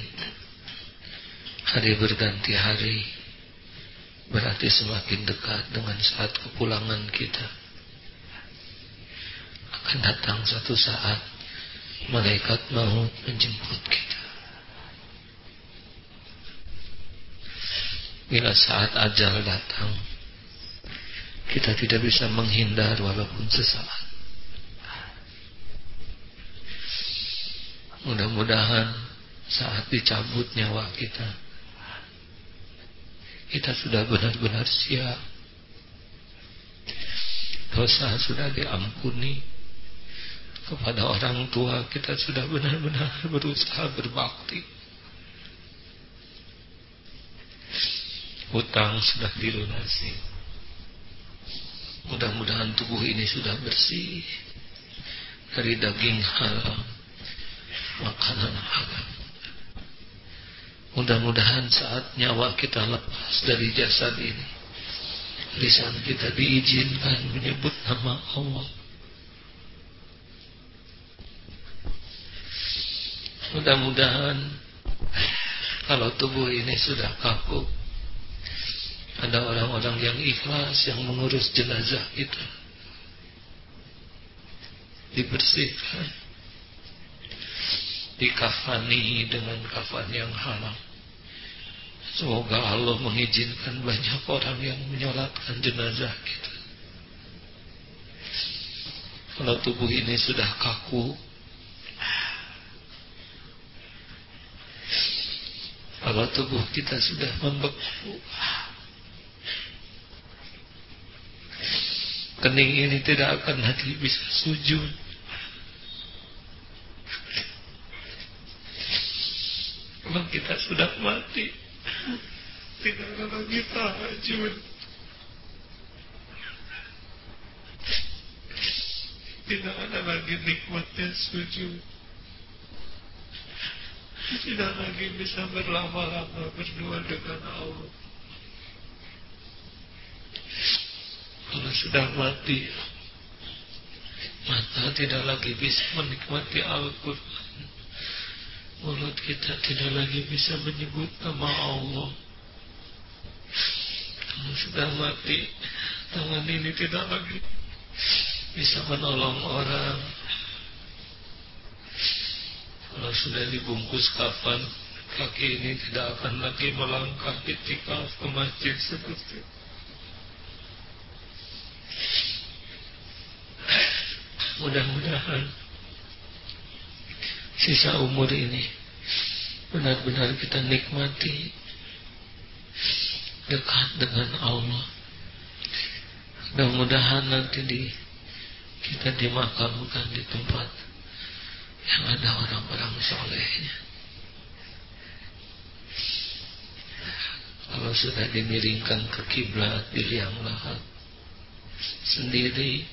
hari berganti hari berarti semakin dekat dengan saat kepulangan kita. Akan datang satu saat malaikat maut menjemput kita. Bila saat ajal datang, kita tidak bisa menghindar walaupun sesaat. Mudah-mudahan saat dicabut nyawa kita Kita sudah benar-benar siap. Dosa sudah diampuni. Kepada orang tua kita sudah benar-benar berusaha berbakti Hutang sudah dilunasi Mudah-mudahan tubuh ini sudah bersih Dari daging haram makanan halal. Mudah-mudahan saat nyawa kita lepas dari jasad ini, lisan kita diizinkan menyebut nama Allah. Mudah-mudahan kalau tubuh ini sudah kaku, ada orang-orang yang ikhlas yang mengurus jenazah itu dibersihkan dikafani dengan kafan yang halal. Semoga Allah mengizinkan banyak orang yang menyolatkan jenazah kita. Kalau tubuh ini sudah kaku, kalau tubuh kita sudah membeku, kening ini tidak akan lagi bisa sujud. Memang kita sudah mati. Tidak ada lagi tahajud. Tidak ada lagi nikmatnya sujud. Tidak lagi bisa berlama-lama berdua dengan Allah Kalau sudah mati Mata tidak lagi bisa menikmati Al-Quran Mulut kita tidak lagi bisa menyebut nama Allah. Kamu sudah mati. Tangan ini tidak lagi bisa menolong orang. Kalau sudah dibungkus kafan, kaki ini tidak akan lagi melangkah itikaf ke masjid seperti itu. Mudah-mudahan sisa umur ini benar-benar kita nikmati dekat dengan Allah. Mudah-mudahan nanti di kita dimakamkan di tempat yang ada orang-orang solehnya. Kalau sudah dimiringkan ke kiblat di liang lahat sendiri,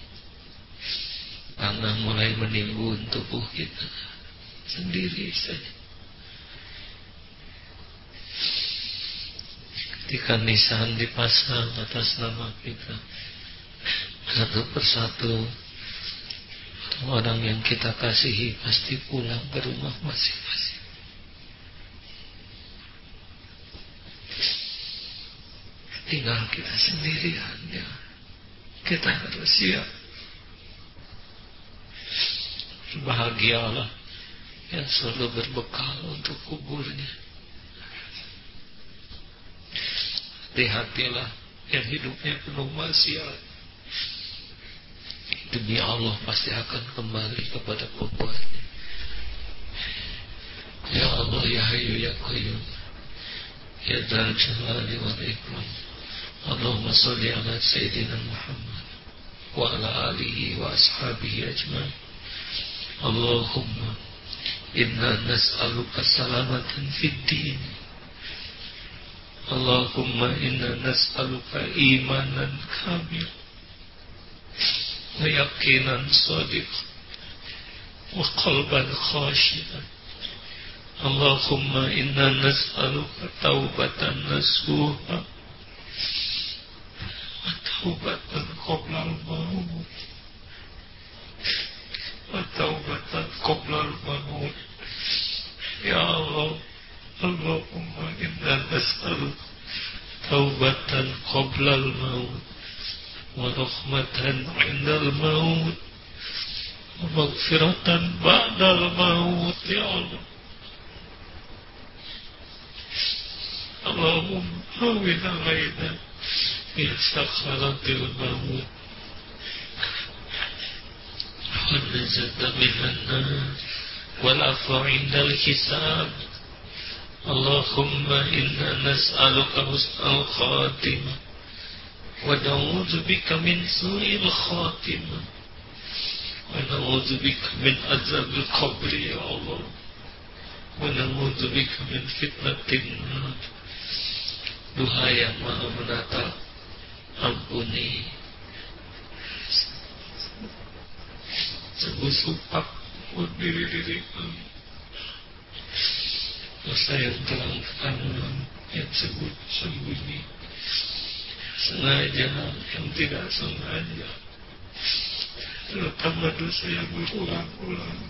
tanah mulai menimbun tubuh kita sendiri saja. Ketika nisan dipasang atas nama kita, satu persatu orang yang kita kasihi pasti pulang ke rumah masing-masing. Tinggal kita sendirian ya. Kita harus siap. Bahagialah yang selalu berbekal untuk kuburnya. Hati-hatilah yang hidupnya penuh maksiat demi Allah pasti akan kembali kepada pembuatnya. Ya Allah, Ya Hayyu, Ya Qayyum, Ya Dzal Jalali wal Ikram. Allahumma salli ala Sayyidina Muhammad wa ala alihi wa ashabihi ajma'in. Allahumma inna nas'aluka salamatan fid din. Allahumma inna nas'aluka imanan kamil ويقينا صادقا وقلبا خاشعا اللهم إنا نسألك توبة نسوها وتوبة قبل الموت وتوبة قبل الموت يا الله اللهم إنا نسألك توبة قبل الموت ورحمة عند الموت ومغفرة بعد الموت يا الله اللهم هون علينا في سخرة الموت والنجاة من النار والعفو عند الحساب. اللهم إنا نسألك حسن الخاتمة ونعوذ بك من سوء الخاتمة ونعوذ بك من عذاب القبر يا الله ونعوذ بك من فتنة النار. Duha yang maha menata Sebusuk apa pun diri-diri. Kami Dosa yang terangkan Yang sebut sembunyi sengaja yang tidak sengaja. Terutama dosa yang berulang-ulang.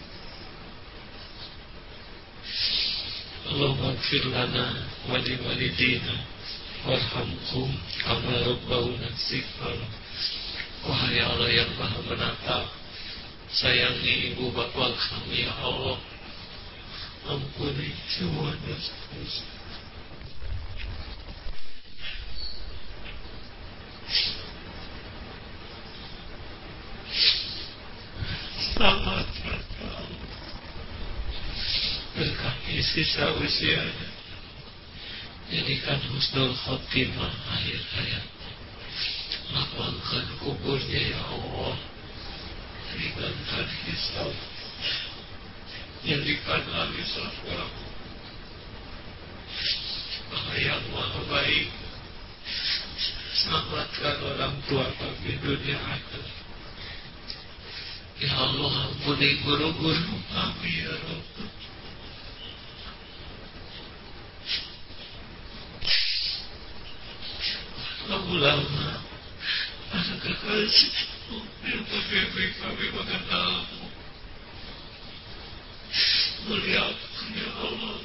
Allahumma gfir lana wa li walidina warhamkum kama rabbawna sighara Wahai Allah yang maha menatap Sayangi ibu bapak kami ya Allah. Ampuni semua dosa-dosa Selamat Berkahi sisa usianya. Jadikan husnul khotimah akhir hayat Lapangkan kuburnya ya Allah Ringankan hisab Jadikan alis rahmat yang maha baik Selamatkan orang tua kami dunia akhirat. Ya Allah ampuni guru-guru kami ya Rabb. Ulama, anak kekasih, ya Allah,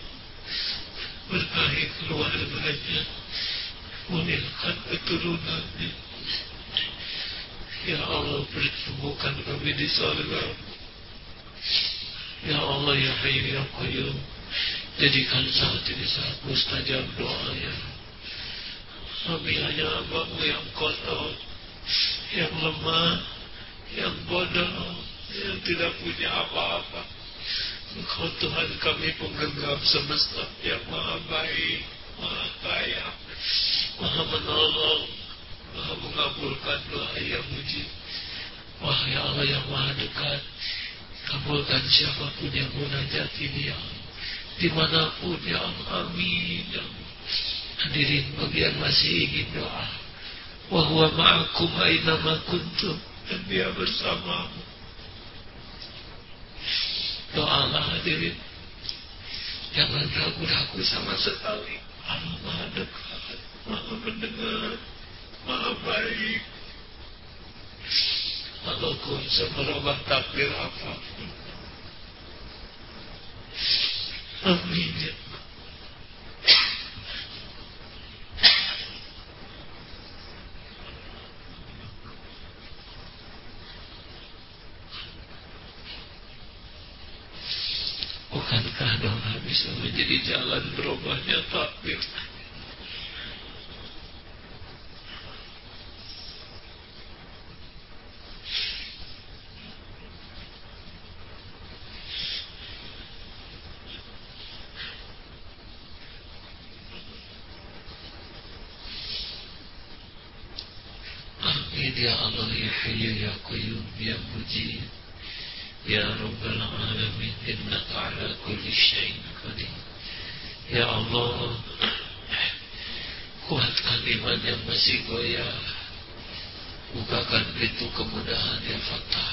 keturunannya. Ya Allah kami di sorga Ya Allah ya ya Jadikan saat ini saat mustajab doa ya Kami hanya hambamu yang kotor Yang lemah Yang bodoh Yang tidak punya apa-apa Engkau Tuhan kami penggenggam semesta Yang maha baik Maha kaya Maha menolong Maha mengabulkan doa yang mujib. Wahai Allah yang maha dekat, kabulkan siapa pun yang munajat ini ya. Di mana pun ya Allah, amin ya. Hadirin bagi yang masih ingin doa. Wahwa ma'akum aynama kuntum. Dan dia bersamamu. Doalah hadirin. Jangan ragu-ragu sama sekali. Allah maha dekat, maha mendengar maha baik. Walaupun semerubah takdir apa pun. Amin ya Bukankah doa bisa menjadi jalan berubahnya takdir? Ya Allah ya Hayyu ya Qayyum ya Mujib Ya Rabbal Alamin Innaka ala kulli syai'in qadir Ya Allah Kuatkan iman yang masih goyah. Bukakan pintu kemudahan yang fatah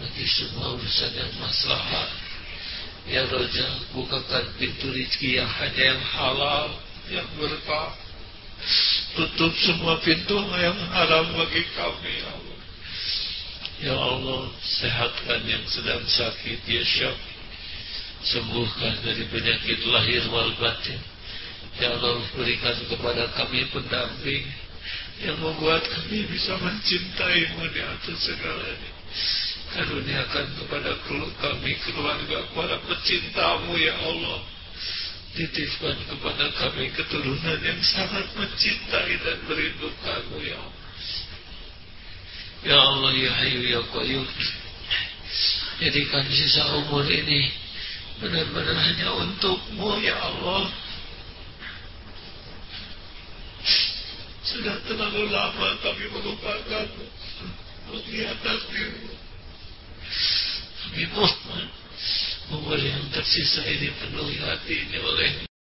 Bagi semua urusan yang masalah Ya Raja Bukakan pintu rizki yang hanya yang halal Yang berkah Tutup semua pintu yang haram bagi kami ya Allah. Ya Allah, sehatkan yang sedang sakit, ya Syaf. Sembuhkan dari penyakit lahir wal batin. Ya Allah, berikan kepada kami pendamping yang membuat kami bisa mencintaimu di atas segalanya. Karuniakan kepada kami keluarga para pecintamu ya Allah titipkan kepada kami keturunan yang sangat mencintai dan merindukanmu ya Allah. Ya Allah ya Hayyu ya Qayyum. Jadikan sisa umur ini Benar-benar hanya untukmu ya Allah. Sudah terlalu lama kami melupakanmu Mengkhianatimu Kami mohon umur yang tersisa ini penuhi hati ini oleh